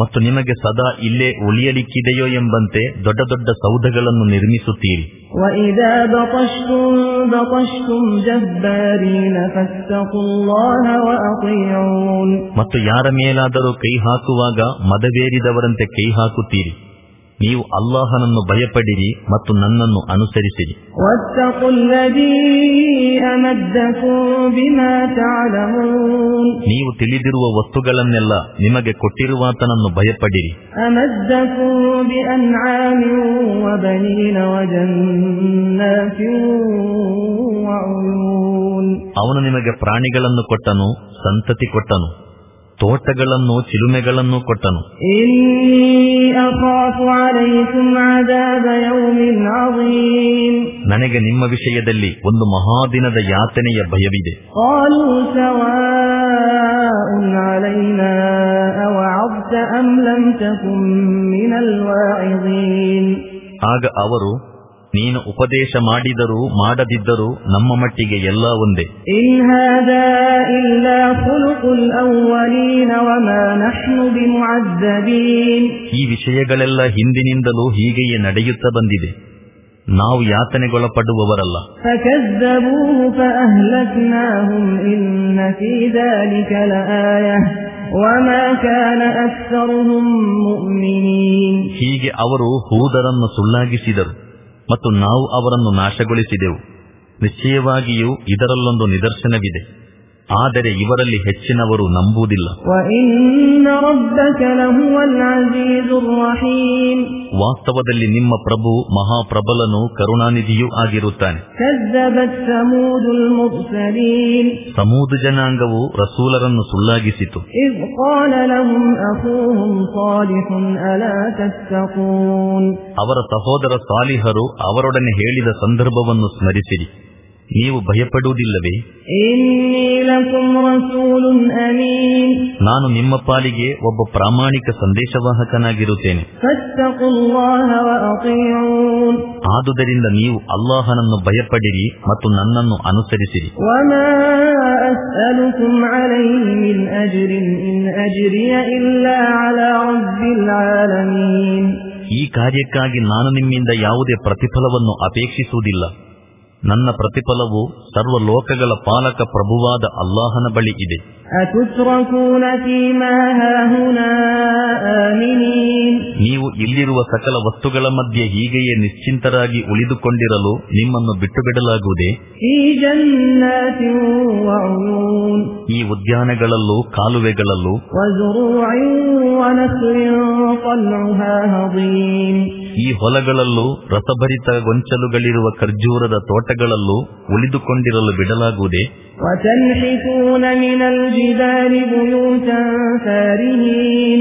ಮತ್ತು ನಿಮಗೆ ಸದಾ ಇಲ್ಲೇ ಉಳಿಯಲಿಕ್ಕಿದೆಯೋ ಎಂಬಂತೆ ದೊಡ್ಡ ದೊಡ್ಡ ಸೌಧಗಳನ್ನು ನಿರ್ಮಿಸುತ್ತೀರಿ. ಮತ್ತು ಯಾರ ಮೇಲಾದರೂ ಕೈ ಹಾಕುವಾಗ ಮದವೇರಿದವರಂತೆ ಕೈ ಹಾಕುತ್ತೀರಿ. ನೀವು ಅಲ್ಲಾಹನನ್ನು ಭಯಪಡಿರಿ ಮತ್ತು ನನ್ನನ್ನು ಅನುಸರಿಸಿರಿ. ನೀವು ತಿಳಿದಿರುವ ವಸ್ತುಗಳನ್ನೆಲ್ಲ ನಿಮಗೆ ಕೊಟ್ಟಿರುವಾತನನ್ನು ಭಯಪಡಿರಿ. ಅವನು ನಿಮಗೆ ಪ್ರಾಣಿಗಳನ್ನು ಕೊಟ್ಟನು, ಸಂತತಿ ಕೊಟ್ಟನು. ತೋಟಗಳನ್ನು ಚಿಲುಮೆಗಳನ್ನು ಕೊಟ್ಟನು. ನನಗೆ ನಿಮ್ಮ ವಿಷಯದಲ್ಲಿ ಒಂದು ಮಹಾದಿನದ ಯಾತನೆಯ ಭಯವಿದೆ. ಆಗ ಅವರು ನೀನು ಉಪದೇಶ ಮಾಡಿದರೂ ಮಾಡದಿದ್ದರೂ ನಮ್ಮ ಮಟ್ಟಿಗೆ ಎಲ್ಲ ಒಂದೇ. ಈ ವಿಷಯಗಳೆಲ್ಲ ಹಿಂದಿನಿಂದಲೂ ಹೀಗೆಯೇ ನಡೆಯುತ್ತಾ ಬಂದಿದೆ. ನಾವು ಯಾತನೆಗೊಳಪಡುವವರಲ್ಲ. ಹೀಗೆ ಅವರು ಹೂದರನ್ನು ಸುಳ್ಳಾಗಿಸಿದರು. ಮತ್ತು ನಾವು ಅವರನ್ನು ನಾಶಗೊಳಿಸಿದೆವು. ನಿಶ್ಚಯವಾಗಿಯೂ ಇದರಲ್ಲೊಂದು ನಿದರ್ಶನವಿದೆ. ಆದರೆ ಇವರಲ್ಲಿ ಹೆಚ್ಚಿನವರು ನಂಬುವುದಿಲ್ಲ. ವಾಸ್ತವದಲ್ಲಿ ನಿಮ್ಮ ಪ್ರಭು ಮಹಾಪ್ರಬಲನು ಕರುಣಾನಿಧಿಯೂ ಆಗಿರುತ್ತಾನೆ. ಸಮೂದ ಜನಾಂಗವು ರಸೂಲರನ್ನು ಸುಳ್ಳಾಗಿಸಿತು. ಅವರ ಸಹೋದರ ಸಾಲಿಹರು ಅವರೊಡನೆ ಹೇಳಿದ ಸಂದರ್ಭವನ್ನು ಸ್ಮರಿಸಿರಿ. ನೀವು ಭಯಪಡುವುದಿಲ್ಲವೇ? ನಾನು ನಿಮ್ಮ ಪಾಲಿಗೆ ಒಬ್ಬ ಪ್ರಾಮಾಣಿಕ ಸಂದೇಶವಾಹಕನಾಗಿರುತ್ತೇನೆ. ಆದುದರಿಂದ ನೀವು ಅಲ್ಲಾಹನನ್ನು ಭಯಪಡಿರಿ ಮತ್ತು ನನ್ನನ್ನು ಅನುಸರಿಸಿರಿ. ಈ ಕಾರ್ಯಕ್ಕಾಗಿ ನಾನು ನಿಮ್ಮಿಂದ ಯಾವುದೇ ಪ್ರತಿಫಲವನ್ನು ಅಪೇಕ್ಷಿಸುವುದಿಲ್ಲ. ನನ್ನ ಪ್ರತಿಫಲವು ಸರ್ವ ಲೋಕಗಳ ಪಾಲಕ ಪ್ರಭುವಾದ ಅಲ್ಲಾಹನ ಬಳಿ ಇದೆ. ನೀವು ಇಲ್ಲಿರುವ ಸಕಲ ವಸ್ತುಗಳ ಮಧ್ಯೆ ಹೀಗೆಯೇ ನಿಶ್ಚಿಂತರಾಗಿ ಉಳಿದುಕೊಂಡಿರಲು ನಿಮ್ಮನ್ನು ಬಿಟ್ಟು ಬಿಡಲಾಗುವುದೇ ಈ ಉದ್ಯಾನಗಳಲ್ಲೂ ಕಾಲುವೆಗಳಲ್ಲೂ ಈ ಹೊಲಗಳಲ್ಲೂ ರಸಭರಿತ ಗೊಂಚಲುಗಳಿರುವ ಖರ್ಜೂರದ ತೋಟಗಳಲ್ಲೂ ಉಳಿದುಕೊಂಡಿರಲು ಬಿಡಲಾಗುವುದೇ?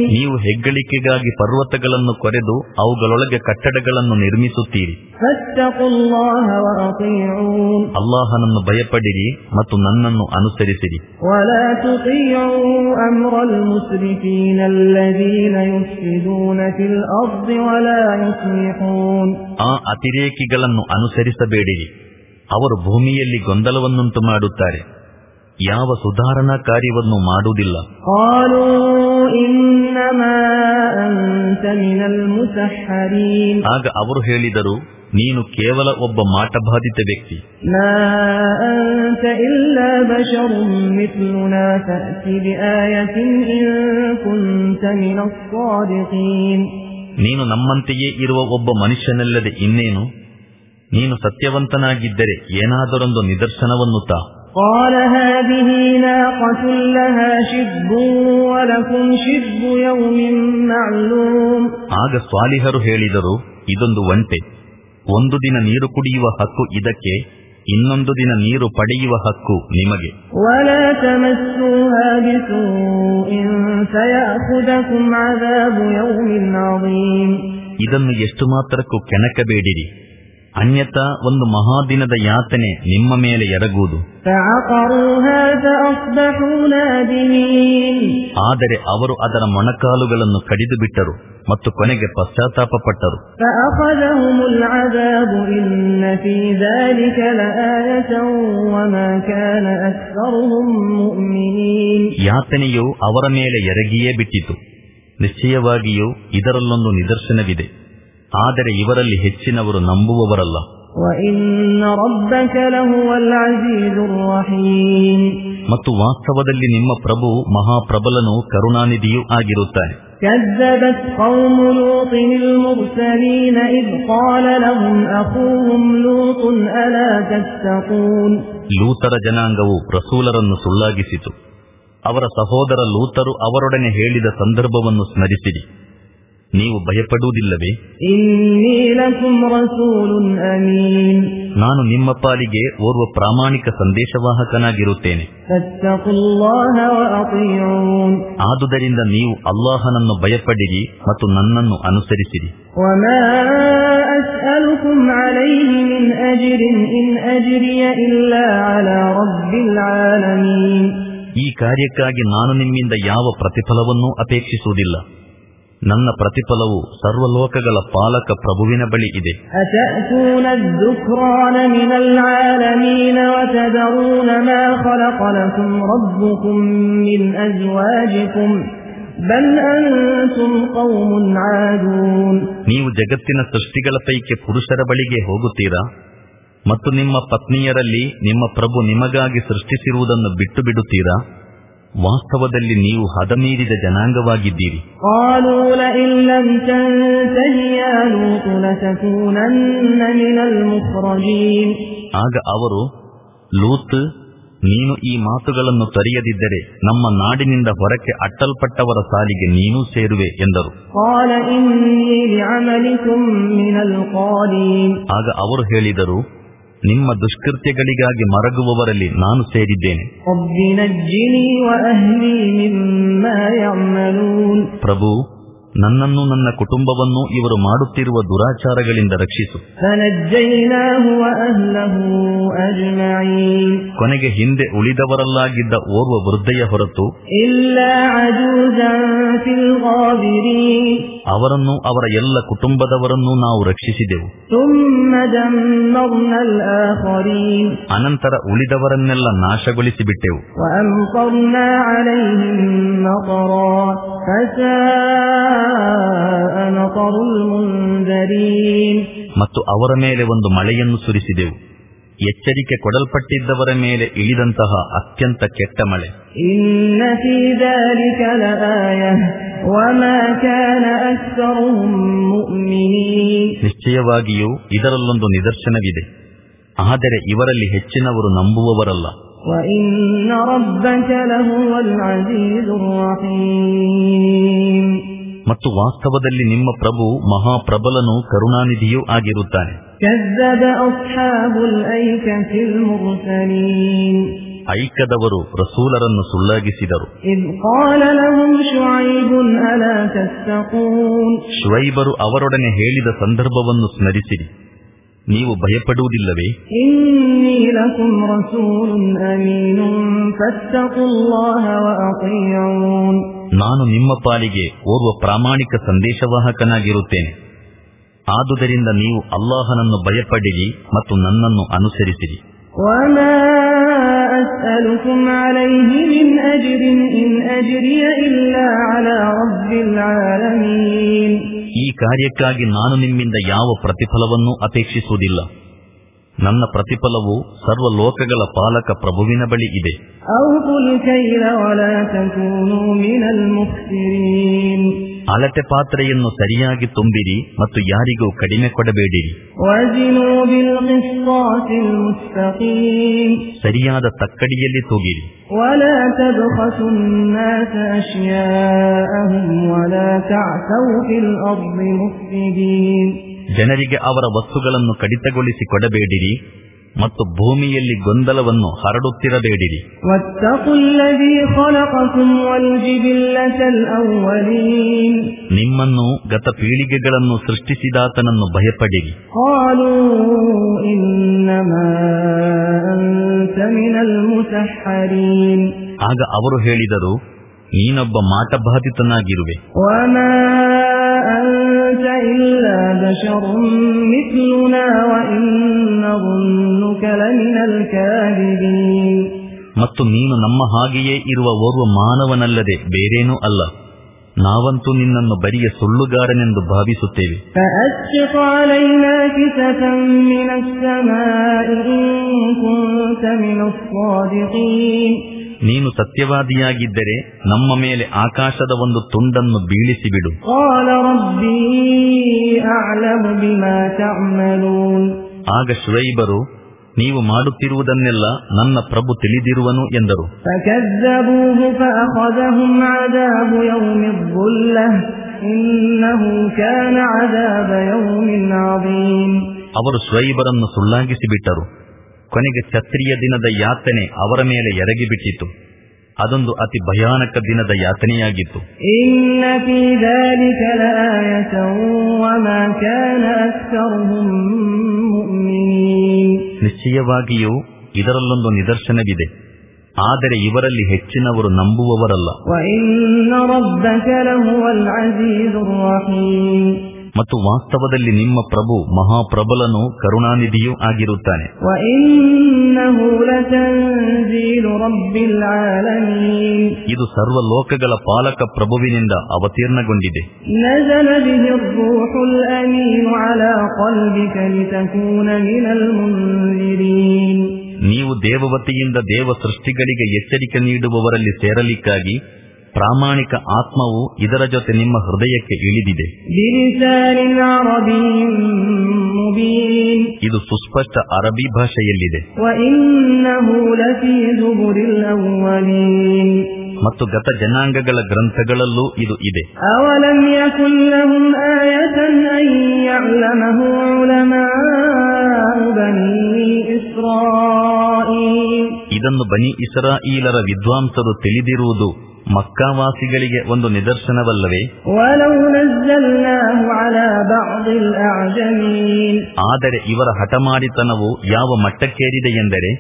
ನೀವು ಹೆಗ್ಗಳಿಕೆಗಾಗಿ ಪರ್ವತಗಳನ್ನು ಕೊರೆದು ಅವುಗಳೊಳಗೆ ಕಟ್ಟಡಗಳನ್ನು ನಿರ್ಮಿಸುತ್ತೀರಿ. ಅಲ್ಲಾಹನನ್ನು ಭಯಪಡಿರಿ ಮತ್ತು ನನ್ನನ್ನು ಅನುಸರಿಸಿರಿ. ಅಮೃಲ್ ಮುಸ್ಲಿಫೀನಲ್ಲದೀನ ಆ ಅತಿರೇಕಿಗಳನ್ನು ಅನುಸರಿಸಬೇಡಿ. ಅವರು ಭೂಮಿಯಲ್ಲಿ ಗೊಂದಲವನ್ನುಂಟು ಮಾಡುತ್ತಾರೆ. ಯಾವ ಸುಧಾರಣಾ ಕಾರ್ಯವನ್ನು ಮಾಡುವುದಿಲ್ಲ. ಆಗ ಅವರು ಹೇಳಿದರು ನೀನು ಕೇವಲ ಒಬ್ಬ ಮಾಟಬಾಧಿತ ವ್ಯಕ್ತಿ. ما أنت إلا بشر مثلنا فأت بآية إن كنت من الصادقين ನೀನು ನಮ್ಮಂತೆಯೇ ಇರುವ ಒಬ್ಬ ಮನುಷ್ಯನಲ್ಲದೆ ಇನ್ನೇನು ನೀನು ಸತ್ಯವಂತನಾಗಿದ್ದರೆ ಏನಾದರೊಂದು ನಿದರ್ಶನವನ್ನು ತಾ قال هذه ناقة لها شرب ولكم شرب يوم معلوم ಆಗ ಸ್ವಾಲಿಹರು ಹೇಳಿದರು ಇದೊಂದು ಒಂಟೆ ಒಂದು ದಿನ ನೀರು ಕುಡಿಯುವ ಹಕ್ಕು ಇದಕ್ಕೆ ಇನ್ನೊಂದು ದಿನ ನೀರು ಪಡೆಯುವ ಹಕ್ಕು ನಿಮಗೆ. ಇದನ್ನು ಎಷ್ಟು ಮಾತ್ರಕ್ಕೂ ಕೆಣಕಬೇಡಿರಿ. ಅನ್ಯತಾ ಒಂದು ಮಹಾದಿನದ ಯಾತನೆ ನಿಮ್ಮ ಮೇಲೆ ಎರಗುವುದು. ಆದರೆ ಅವರು ಅದರ ಮೊಣಕಾಲುಗಳನ್ನು ಕಡಿದು ಬಿಟ್ಟರು ಮತ್ತು ಕೊನೆಗೆ ಪಶ್ಚಾತ್ತಾಪ ಪಟ್ಟರು ಯಾತನೆಯು ಅವರ ಮೇಲೆ ಎರಗಿಯೇ ಬಿಟ್ಟಿತು. ನಿಶ್ಚಯವಾಗಿಯೂ ಇದರಲ್ಲೊಂದು ನಿದರ್ಶನವಿದೆ. ಆದರೆ ಇವರಲ್ಲಿ ಹೆಚ್ಚಿನವರು ನಂಬುವವರಲ್ಲ وإن ربك لهو العزيز الرحيم ಮತ್ತು ವಾಸ್ತವದಲ್ಲಿ ನಿಮ್ಮ ಪ್ರಭು ಮಹಾಪ್ರಬಲನೂ ಕರುಣಾನಿಧಿಯೂ ಆಗಿರುತ್ತಾನೆ كذبت قوم لوط المرسلين إذ قال لهم أخوهم لوط ألا تتقون ಲೂತರ ಜನಾಂಗವು ರಸೂಲರನ್ನು ಸುಳ್ಳಾಗಿಸಿತು ಅವರ ಸಹೋದರ ಲೂತರು ಅವರೊಡನೆ ಹೇಳಿದ ಸಂದರ್ಭವನ್ನು ಸ್ಮರಿಸಿರಿ ನೀವು ಭಯಪಡುವುದಿಲ್ಲವೇ? ನಾನು ನಿಮ್ಮ ಪಾಲಿಗೆ ಓರ್ವ ಪ್ರಾಮಾಣಿಕ ಸಂದೇಶವಾಹಕನಾಗಿರುತ್ತೇನೆ. ಆದುದರಿಂದ ನೀವು ಅಲ್ಲಾಹನನ್ನು ಭಯಪಡಿರಿ ಮತ್ತು ನನ್ನನ್ನು ಅನುಸರಿಸಿರಿ. ಈ ಕಾರ್ಯಕ್ಕಾಗಿ ನಾನು ನಿಮ್ಮಿಂದ ಯಾವ ಪ್ರತಿಫಲವನ್ನೂ ಅಪೇಕ್ಷಿಸುವುದಿಲ್ಲ. ನನ್ನ ಪ್ರತಿಫಲವು ಸರ್ವಲೋಕಗಳ ಪಾಲಕ ಪ್ರಭುವಿನ ಬಳಿ ಇದೆ. ನೀವು ಜಗತ್ತಿನ ಸೃಷ್ಟಿಗಳ ಪೈಕಿ ಪುರುಷರ ಬಳಿಗೆ ಹೋಗುತ್ತೀರಾ? ಮತ್ತು ನಿಮ್ಮ ಪತ್ನಿಯರಲ್ಲಿ ನಿಮ್ಮ ಪ್ರಭು ನಿಮಗಾಗಿ ಸೃಷ್ಟಿಸಿರುವುದನ್ನು ಬಿಟ್ಟು ಬಿಡುತ್ತೀರಾ? ವಾಸ್ತವದಲ್ಲಿ ನೀವು ಹದಮೀರಿದ ಜನಾಂಗವಾಗಿದ್ದೀರಿ. ಆಗ ಅವರು ಲೂತ್ ನೀನು ಈ ಮಾತುಗಳನ್ನು ತರಿಯದಿದ್ದರೆ ನಮ್ಮ ನಾಡಿನಿಂದ ಹೊರಕ್ಕೆ ಅಟ್ಟಲ್ಪಟ್ಟವರ ಸಾಲಿಗೆ ನೀನು ಸೇರುವೆ ಎಂದರು. ಆಗ ಅವರು ಹೇಳಿದರು ನಿಮ್ಮ ದುಷ್ಕೃತ್ಯಗಳಿಗಾಗಿ ಮರಗುವವರಲ್ಲಿ ನಾನು ಸೇರಿದ್ದೇನೆ. ಪ್ರಭು ನನ್ನನ್ನು ನನ್ನ ಕುಟುಂಬವನ್ನು ಇವರು ಮಾಡುತ್ತಿರುವ ದುರಾಚಾರಗಳಿಂದ ರಕ್ಷಿಸು. ಕೊನೆಗೆ ಹಿಂದೆ ಉಳಿದವರಲ್ಲಾಗಿದ್ದ ಓರ್ವ ವೃದ್ಧೆಯ ಹೊರತು ಅವರನ್ನು ಅವರ ಎಲ್ಲ ಕುಟುಂಬದವರನ್ನು ನಾವು ರಕ್ಷಿಸಿದೆವು. ಅನಂತರ ಉಳಿದವರನ್ನೆಲ್ಲ ನಾಶಗೊಳಿಸಿಬಿಟ್ಟೆವು. ಮತ್ತು ಅವರ ಮೇಲೆ ಒಂದು ಮಳೆಯನ್ನು ಸುರಿಸಿದೆವು. ಎಚ್ಚರಿಕೆ ಕೊಡಲ್ಪಟ್ಟಿದ್ದವರ ಮೇಲೆ ಇಳಿದಂತಹ ಅತ್ಯಂತ ಕೆಟ್ಟ ಮಳೆ. ನಿಶ್ಚಯವಾಗಿಯೂ ಇದರಲ್ಲೊಂದು ನಿದರ್ಶನವಿದೆ. ಆದರೆ ಇವರಲ್ಲಿ ಹೆಚ್ಚಿನವರು ನಂಬುವವರಲ್ಲ. ಮತ್ತು ವಾಸ್ತವದಲ್ಲಿ ನಿಮ್ಮ ಪ್ರಭು ಮಹಾಪ್ರಬಲನು ಕರುಣಾನಿಧಿಯೂ ಆಗಿರುತ್ತಾನೆ. ಐಕ್ಯದವರು ರಸೂಲರನ್ನು ಸುಳ್ಳಾಗಿಸಿದರು. ಶ್ವೈಬರು ಅವರೊಡನೆ ಹೇಳಿದ ಸಂದರ್ಭವನ್ನು ಸ್ಮರಿಸಿರಿ. ನೀವು ಭಯಪಡುವುದಿಲ್ಲವೇ? ನಾನು ನಿಮ್ಮ ಪಾಲಿಗೆ ಓರ್ವ ಪ್ರಾಮಾಣಿಕ ಸಂದೇಶವಾಹಕನಾಗಿರುತ್ತೇನೆ. ಆದುದರಿಂದ ನೀವು ಅಲ್ಲಾಹನನ್ನು ಭಯಪಡಿರಿ ಮತ್ತು ನನ್ನನ್ನು ಅನುಸರಿಸಿರಿ. ಈ ಕಾರ್ಯಕ್ಕಾಗಿ ನಾನು ನಿಮ್ಮಿಂದ ಯಾವ ಪ್ರತಿಫಲವನ್ನೂ ಅಪೇಕ್ಷಿಸುವುದಿಲ್ಲ. ನನ್ನ ಪ್ರತಿಫಲವು ಸರ್ವ ಲೋಕಗಳ ಪಾಲಕ ಪ್ರಭುವಿನ ಬಳಿ ಇದೆ. ಅಳತೆ ಪಾತ್ರೆಯನ್ನು ಸರಿಯಾಗಿ ತುಂಬಿರಿ ಮತ್ತು ಯಾರಿಗೂ ಕಡಿಮೆ ಕೊಡಬೇಡಿರಿ. ಸರಿಯಾದ ತಕ್ಕಡಿಯಲ್ಲಿ ತೂಗಿರಿ. ಜನರಿಗೆ ಅವರ ವಸ್ತುಗಳನ್ನು ಕಡಿತಗೊಳಿಸಿ ಕೊಡಬೇಡಿರಿ ಮತ್ತು ಭೂಮಿಯಲ್ಲಿ ಗೊಂದಲವನ್ನು ಹರಡುತ್ತಿರಬೇಡಿರಿ. ನಿಮ್ಮನ್ನು ಗತ ಪೀಳಿಗೆಗಳನ್ನು ಸೃಷ್ಟಿಸಿದಾತನನ್ನು ಭಯಪಡಿರಿ. ಆಗ ಅವರು ಹೇಳಿದರು ನೀನೊಬ್ಬ ಮಾಟಬಾಧಿತನಾಗಿರುವೆ. أنت إلا بشر مثلنا وإن نظنك لمن الكاذبين ಮತ್ತು ನೀನು ನಮ್ಮ ಹಾಗೆಯೇ ಇರುವ ಓರ್ವ ಮಾನವನಲ್ಲದೆ ಬೇರೇನೂ ಅಲ್ಲ ನಾವಂತೂ ನಿನ್ನನ್ನು ಬರಿಯ ಸುಳ್ಳುಗಾರನೆಂದು ಭಾವಿಸುತ್ತೇವೆ ನೀನು ಸತ್ಯವಾದಿಯಾಗಿದ್ದರೆ ನಮ್ಮ ಮೇಲೆ ಆಕಾಶದ ಒಂದು ತುಂಡನ್ನು ಬೀಳಿಸಿಬಿಡು. ಆಗ ಶ್ರೈಬರು ನೀವು ಮಾಡುತ್ತಿರುವುದನ್ನೆಲ್ಲ ನನ್ನ ಪ್ರಭು ತಿಳಿದಿರುವನು ಎಂದರು. ಅವರು ಶುರೈಬರನ್ನು ಸುಳ್ಳಾಗಿಸಿಬಿಟ್ಟರು. ಕೊನೆಗೆ ಕ್ಷತ್ರಿಯ ದಿನದ ಯಾತನೆ ಅವರ ಮೇಲೆ ಎರಗಿಬಿಟ್ಟಿತು ಅದೊಂದು ಅತಿ ಭಯಾನಕ ದಿನದ ಯಾತನೆಯಾಗಿತ್ತು. ನಿಶ್ಚಯವಾಗಿಯೂ ಇದರಲ್ಲೊಂದು ನಿದರ್ಶನವಿದೆ. ಆದರೆ ಇವರಲ್ಲಿ ಹೆಚ್ಚಿನವರು ನಂಬುವವರಲ್ಲ. ಮತ್ತು ವಾಸ್ತವದಲ್ಲಿ ನಿಮ್ಮ ಪ್ರಭು ಮಹಾಪ್ರಬಲನು ಕರುಣಾನಿಧಿಯೂ ಆಗಿರುತ್ತಾನೆ. ಇದು ಸರ್ವ ಲೋಕಗಳ ಪಾಲಕ ಪ್ರಭುವಿನಿಂದ ಅವತೀರ್ಣಗೊಂಡಿದೆ. ನೀವು ದೇವವತಿಯಿಂದ ದೇವ ಸೃಷ್ಟಿಗಳಿಗೆ ಎಚ್ಚರಿಕೆ ನೀಡುವವರಲ್ಲಿ ಸೇರಲಿಕ್ಕಾಗಿ ಪ್ರಾಮಾಣಿಕ ಆತ್ಮವು ಇದರ ಜೊತೆ ನಿಮ್ಮ ಹೃದಯಕ್ಕೆ ಇಳಿದಿದೆ. ಇದು ಸುಸ್ಪಷ್ಟ ಅರಬಿ ಭಾಷೆಯಲ್ಲಿದೆ. ಮತ್ತು ಗತ ಜನಾಂಗಗಳ ಗ್ರಂಥಗಳಲ್ಲೂ ಇದು ಇದೆ. ಅವಲಂ ಇದನ್ನು ಬನಿ ಇಸರಾಯೀಲರ ವಿದ್ವಾಂಸರು ತಿಳಿದಿರುವುದು ಮಕ್ಕಾವಾಸಿಗಳಿಗೆ ಒಂದು ನಿದರ್ಶನವಲ್ಲವೇ? ಆದರೆ ಇವರ ಹಠಮಾಡಿತನವು ಯಾವ ಮಟ್ಟಕ್ಕೇರಿದೆ ಎಂದರೆ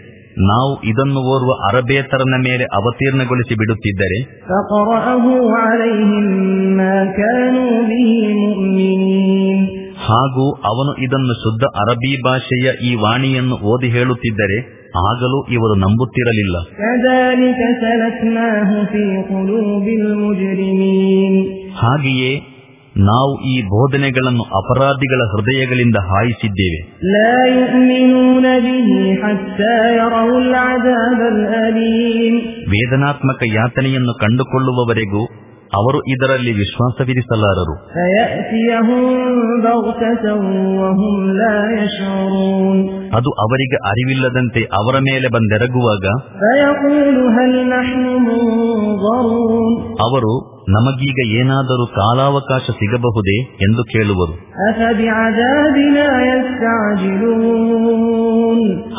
ನಾವು ಇದನ್ನು ಓರ್ವ ಅರಬೇತರನ ಮೇಲೆ ಅವತೀರ್ಣಗೊಳಿಸಿ ಬಿಡುತ್ತಿದ್ದರೆ ಹಾಗೂ ಅವನು ಇದನ್ನು ಶುದ್ಧ ಅರಬಿ ಭಾಷೆಯ ಈ ವಾಣಿಯನ್ನು ಓದಿ ಹೇಳುತ್ತಿದ್ದರೆ ಆಗಲೂ ಇವರು ನಂಬುತ್ತಿರಲಿಲ್ಲ. ಹಾಗೆಯೇ ನಾವು ಈ ಬೋಧನೆಗಳನ್ನು ಅಪರಾಧಿಗಳ ಹೃದಯಗಳಿಂದ ಹಾಯಿಸಿದ್ದೇವೆ. ವೇದನಾತ್ಮಕ ಯಾತನೆಯನ್ನು ಕಂಡುಕೊಳ್ಳುವವರೆಗೂ ಅವರು ಇದರಲ್ಲಿ ವಿಶ್ವಾಸವಿರಿಸಲಾರರು. ಅದು ಅವರಿಗೆ ಅರಿವಿಲ್ಲದಂತೆ ಅವರ ಮೇಲೆ ಬಂದೆರಗುವಾಗ ಅವರು ನಮಗೀಗ ಏನಾದರೂ ಕಾಲಾವಕಾಶ ಸಿಗಬಹುದೇ ಎಂದು ಕೇಳುವರು.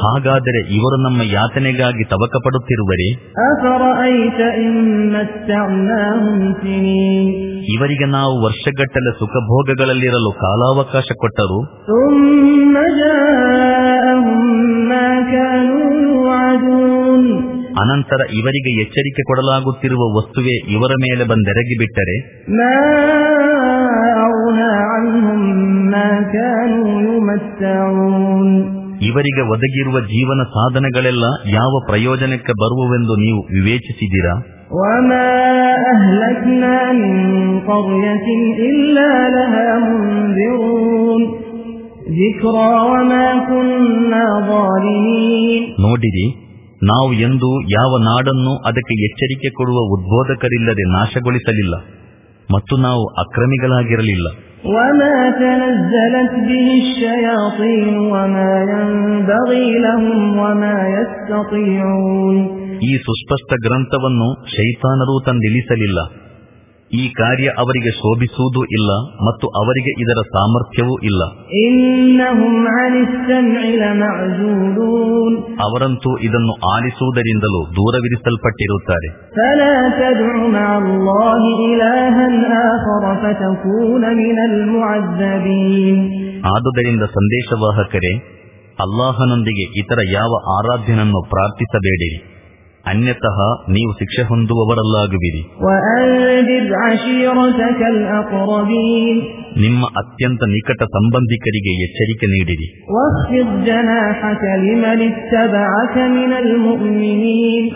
ಹಾಗಾದರೆ ಇವರು ನಮ್ಮ ಯಾತನೆಗಾಗಿ ತವಕ ಪಡುತ್ತಿರುವರೆ ಇವರಿಗೆ ನಾವು ವರ್ಷಗಟ್ಟಲೆ ಸುಖಭೋಗಗಳಲ್ಲಿರಲು ಕಾಲಾವಕಾಶ ಕೊಟ್ಟರು. ಅನಂತರ ಇವರಿಗೆ ಎಚ್ಚರಿಕೆ ಕೊಡಲಾಗುತ್ತಿರುವ ವಸ್ತುವೆ ಇವರ ಮೇಲೆ ಬಂದೆರಗಿ ಬಿಟ್ಟರೆ ಇವರಿಗೆ ಒದಗಿರುವ ಜೀವನ ಸಾಧನಗಳೆಲ್ಲ ಯಾವ ಪ್ರಯೋಜನಕ್ಕೆ ಬರುವವೆಂದು ನೀವು ವಿವೇಚಿಸಿದಿರಾ ನೋಡಿರಿ ನಾವು ಎಂದು ಯಾವ ನಾಡನ್ನು ಅದಕ್ಕೆ ಎಚ್ಚರಿಕೆ ಕೊಡುವ ಉದ್ಬೋಧಕರಿಲ್ಲದೆ ನಾಶಗೊಳಿಸಲಿಲ್ಲ ಮತ್ತು ನಾವು ಅಕ್ರಮಿಗಳಾಗಿರಲಿಲ್ಲ. ಈ ಸುಸ್ಪಷ್ಟ ಗ್ರಂಥವನ್ನು ಶೈತಾನರೂ ತಂದಿಳಿಸಲಿಲ್ಲ. ಈ ಕಾರ್ಯ ಅವರಿಗೆ ಶೋಭಿಸುವುದೂ ಇಲ್ಲ ಮತ್ತು ಅವರಿಗೆ ಇದರ ಸಾಮರ್ಥ್ಯವೂ ಇಲ್ಲ. ಅವರಂತೂ ಇದನ್ನು ಆಲಿಸುವುದರಿಂದಲೂ ದೂರವಿರಿಸಲ್ಪಟ್ಟಿರುತ್ತಾರೆ. ಆದುದರಿಂದ ಸಂದೇಶವಾಹಕರೇ ಅಲ್ಲಾಹನೊಂದಿಗೆ ಇತರ ಯಾವ ಆರಾಧ್ಯನನ್ನು ಪ್ರಾರ್ಥಿಸಬೇಡಿರಿ. ಅನ್ಯತಃ ನೀವು ಶಿಕ್ಷೆ ಹೊಂದುವವರಲ್ಲಾಗುವಿರಿ. ನಿಮ್ಮ ಅತ್ಯಂತ ನಿಕಟ ಸಂಬಂಧಿಕರಿಗೆ ಎಚ್ಚರಿಕೆ ನೀಡಿರಿ.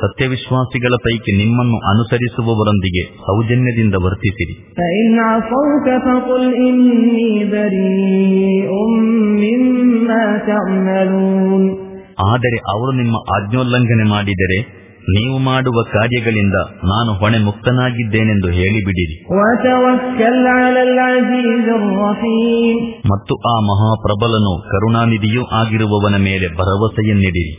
ಸತ್ಯವಿಶ್ವಾಸಿಗಳ ಪೈಕಿ ನಿಮ್ಮನ್ನು ಅನುಸರಿಸುವವರೊಂದಿಗೆ ಸೌಜನ್ಯದಿಂದ ವರ್ತಿಸಿರಿ. ಆದರೆ ಅವರು ನಿಮ್ಮ ಆಜ್ಞೋಲ್ಲಂಘನೆ ಮಾಡಿದರೆ ನೀವು ಮಾಡುವ ಕಾರ್ಯಗಳಿಂದ ನಾನು ಹೊಣೆ ಮುಕ್ತನಾಗಿದ್ದೇನೆಂದು ಹೇಳಿಬಿಡಿರಿ ಮತ್ತು ಆ ಮಹಾಪ್ರಬಲನು ಕರುಣಾನಿಧಿಯೂ ಆಗಿರುವವನ ಮೇಲೆ ಭರವಸೆಯನ್ನಿಡಿರಿ.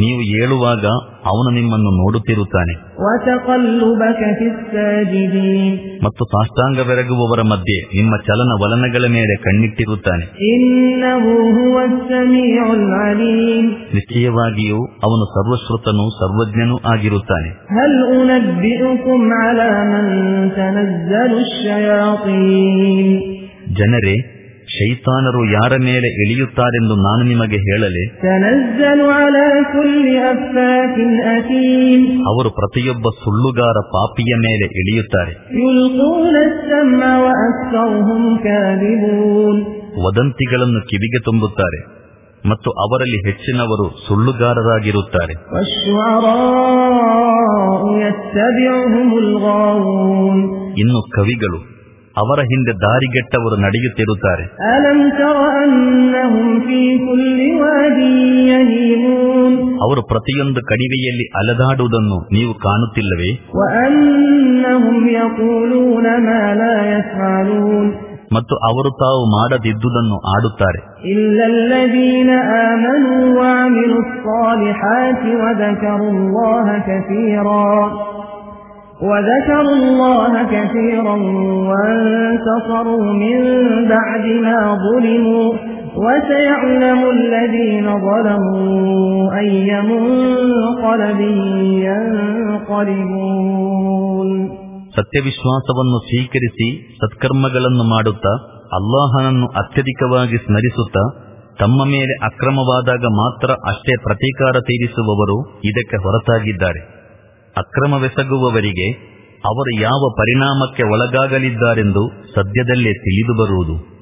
ನೀವು ಏಳುವಾಗ ಅವನು ನಿಮ್ಮನ್ನು ನೋಡುತ್ತಿರುತ್ತಾನೆ. ಮತ್ತು ಸಾಷ್ಟಾಂಗ ಬೆರಗುವವರ ಮಧ್ಯೆ ನಿಮ್ಮ ಚಲನ ವಲನಗಳ ಮೇಲೆ ಕಣ್ಣಿಟ್ಟಿರುತ್ತಾನೆ. ನಿಶ್ಚಯವಾಗಿಯೂ ಅವನು ಸರ್ವಶ್ರುತನು ಸರ್ವಜ್ಞನೂ ಆಗಿರುತ್ತಾನೆ. ಜನರೇ ಶೈತಾನರು ಯಾರ ಮೇಲೆ ಇಳಿಯುತ್ತಾರೆಂದು ನಾನು ನಿಮಗೆ ಹೇಳಲೆ. ಅವರು ಪ್ರತಿಯೊಬ್ಬ ಸುಳ್ಳುಗಾರ ಪಾಪಿಯ ಮೇಲೆ ಇಳಿಯುತ್ತಾರೆ ವದಂತಿಗಳನ್ನು ಕಿವಿಗೆ ತುಂಬುತ್ತಾರೆ ಮತ್ತು ಅವರಲ್ಲಿ ಹೆಚ್ಚಿನವರು ಸುಳ್ಳುಗಾರರಾಗಿರುತ್ತಾರೆ. ಇನ್ನು ಕವಿಗಳು ಅವರ ಹಿಂದೆ ದಾರಿಗೆಟ್ಟವರು ನಡೆಯುತ್ತಿರುತ್ತಾರೆ. ಅವರು ಪ್ರತಿಯೊಂದು ಕಡಿವೆಯಲ್ಲಿ ಅಲೆದಾಡುವುದನ್ನು ನೀವು ಕಾಣುತ್ತಿಲ್ಲವೇ? ಮತ್ತು ಅವರು ತಾವು ಮಾಡದಿದ್ದುದನ್ನು ಆಡುತ್ತಾರೆ. ಇಲ್ಲಲ್ಲದೀನ وذكروا الله كثيرا وانتصروا من بعد ما ظلموا وسيعلم الذين ظلموا أي منقلب ينقلبون ಸತ್ಯವಿಶ್ವಾಸವನ್ನು ಸ್ವೀಕರಿಸಿ ಸತ್ಕರ್ಮಗಳನ್ನು ಮಾಡುತ್ತಾ ಅಲ್ಲಾಹನನ್ನು ಅತ್ಯಧಿಕವಾಗಿ ಸ್ಮರಿಸುತ್ತಾ ತಮ್ಮ ಮೇಲೆ ಅಕ್ರಮವಾದಾಗ ಮಾತ್ರ ಅಷ್ಟೇ ಪ್ರತೀಕಾರ ತೀರಿಸುವವರು ಇದಕ್ಕೆ ಹೊರತಾಗಿದ್ದಾರೆ ಅಕ್ರಮವೆಸಗುವವರಿಗೆ ಅವರು ಯಾವ ಪರಿಣಾಮಕ್ಕೆ ಒಳಗಾಗಲಿದ್ದಾರೆಂದು ಸದ್ಯದಲ್ಲೇ ತಿಳಿದು ಬರುವುದು.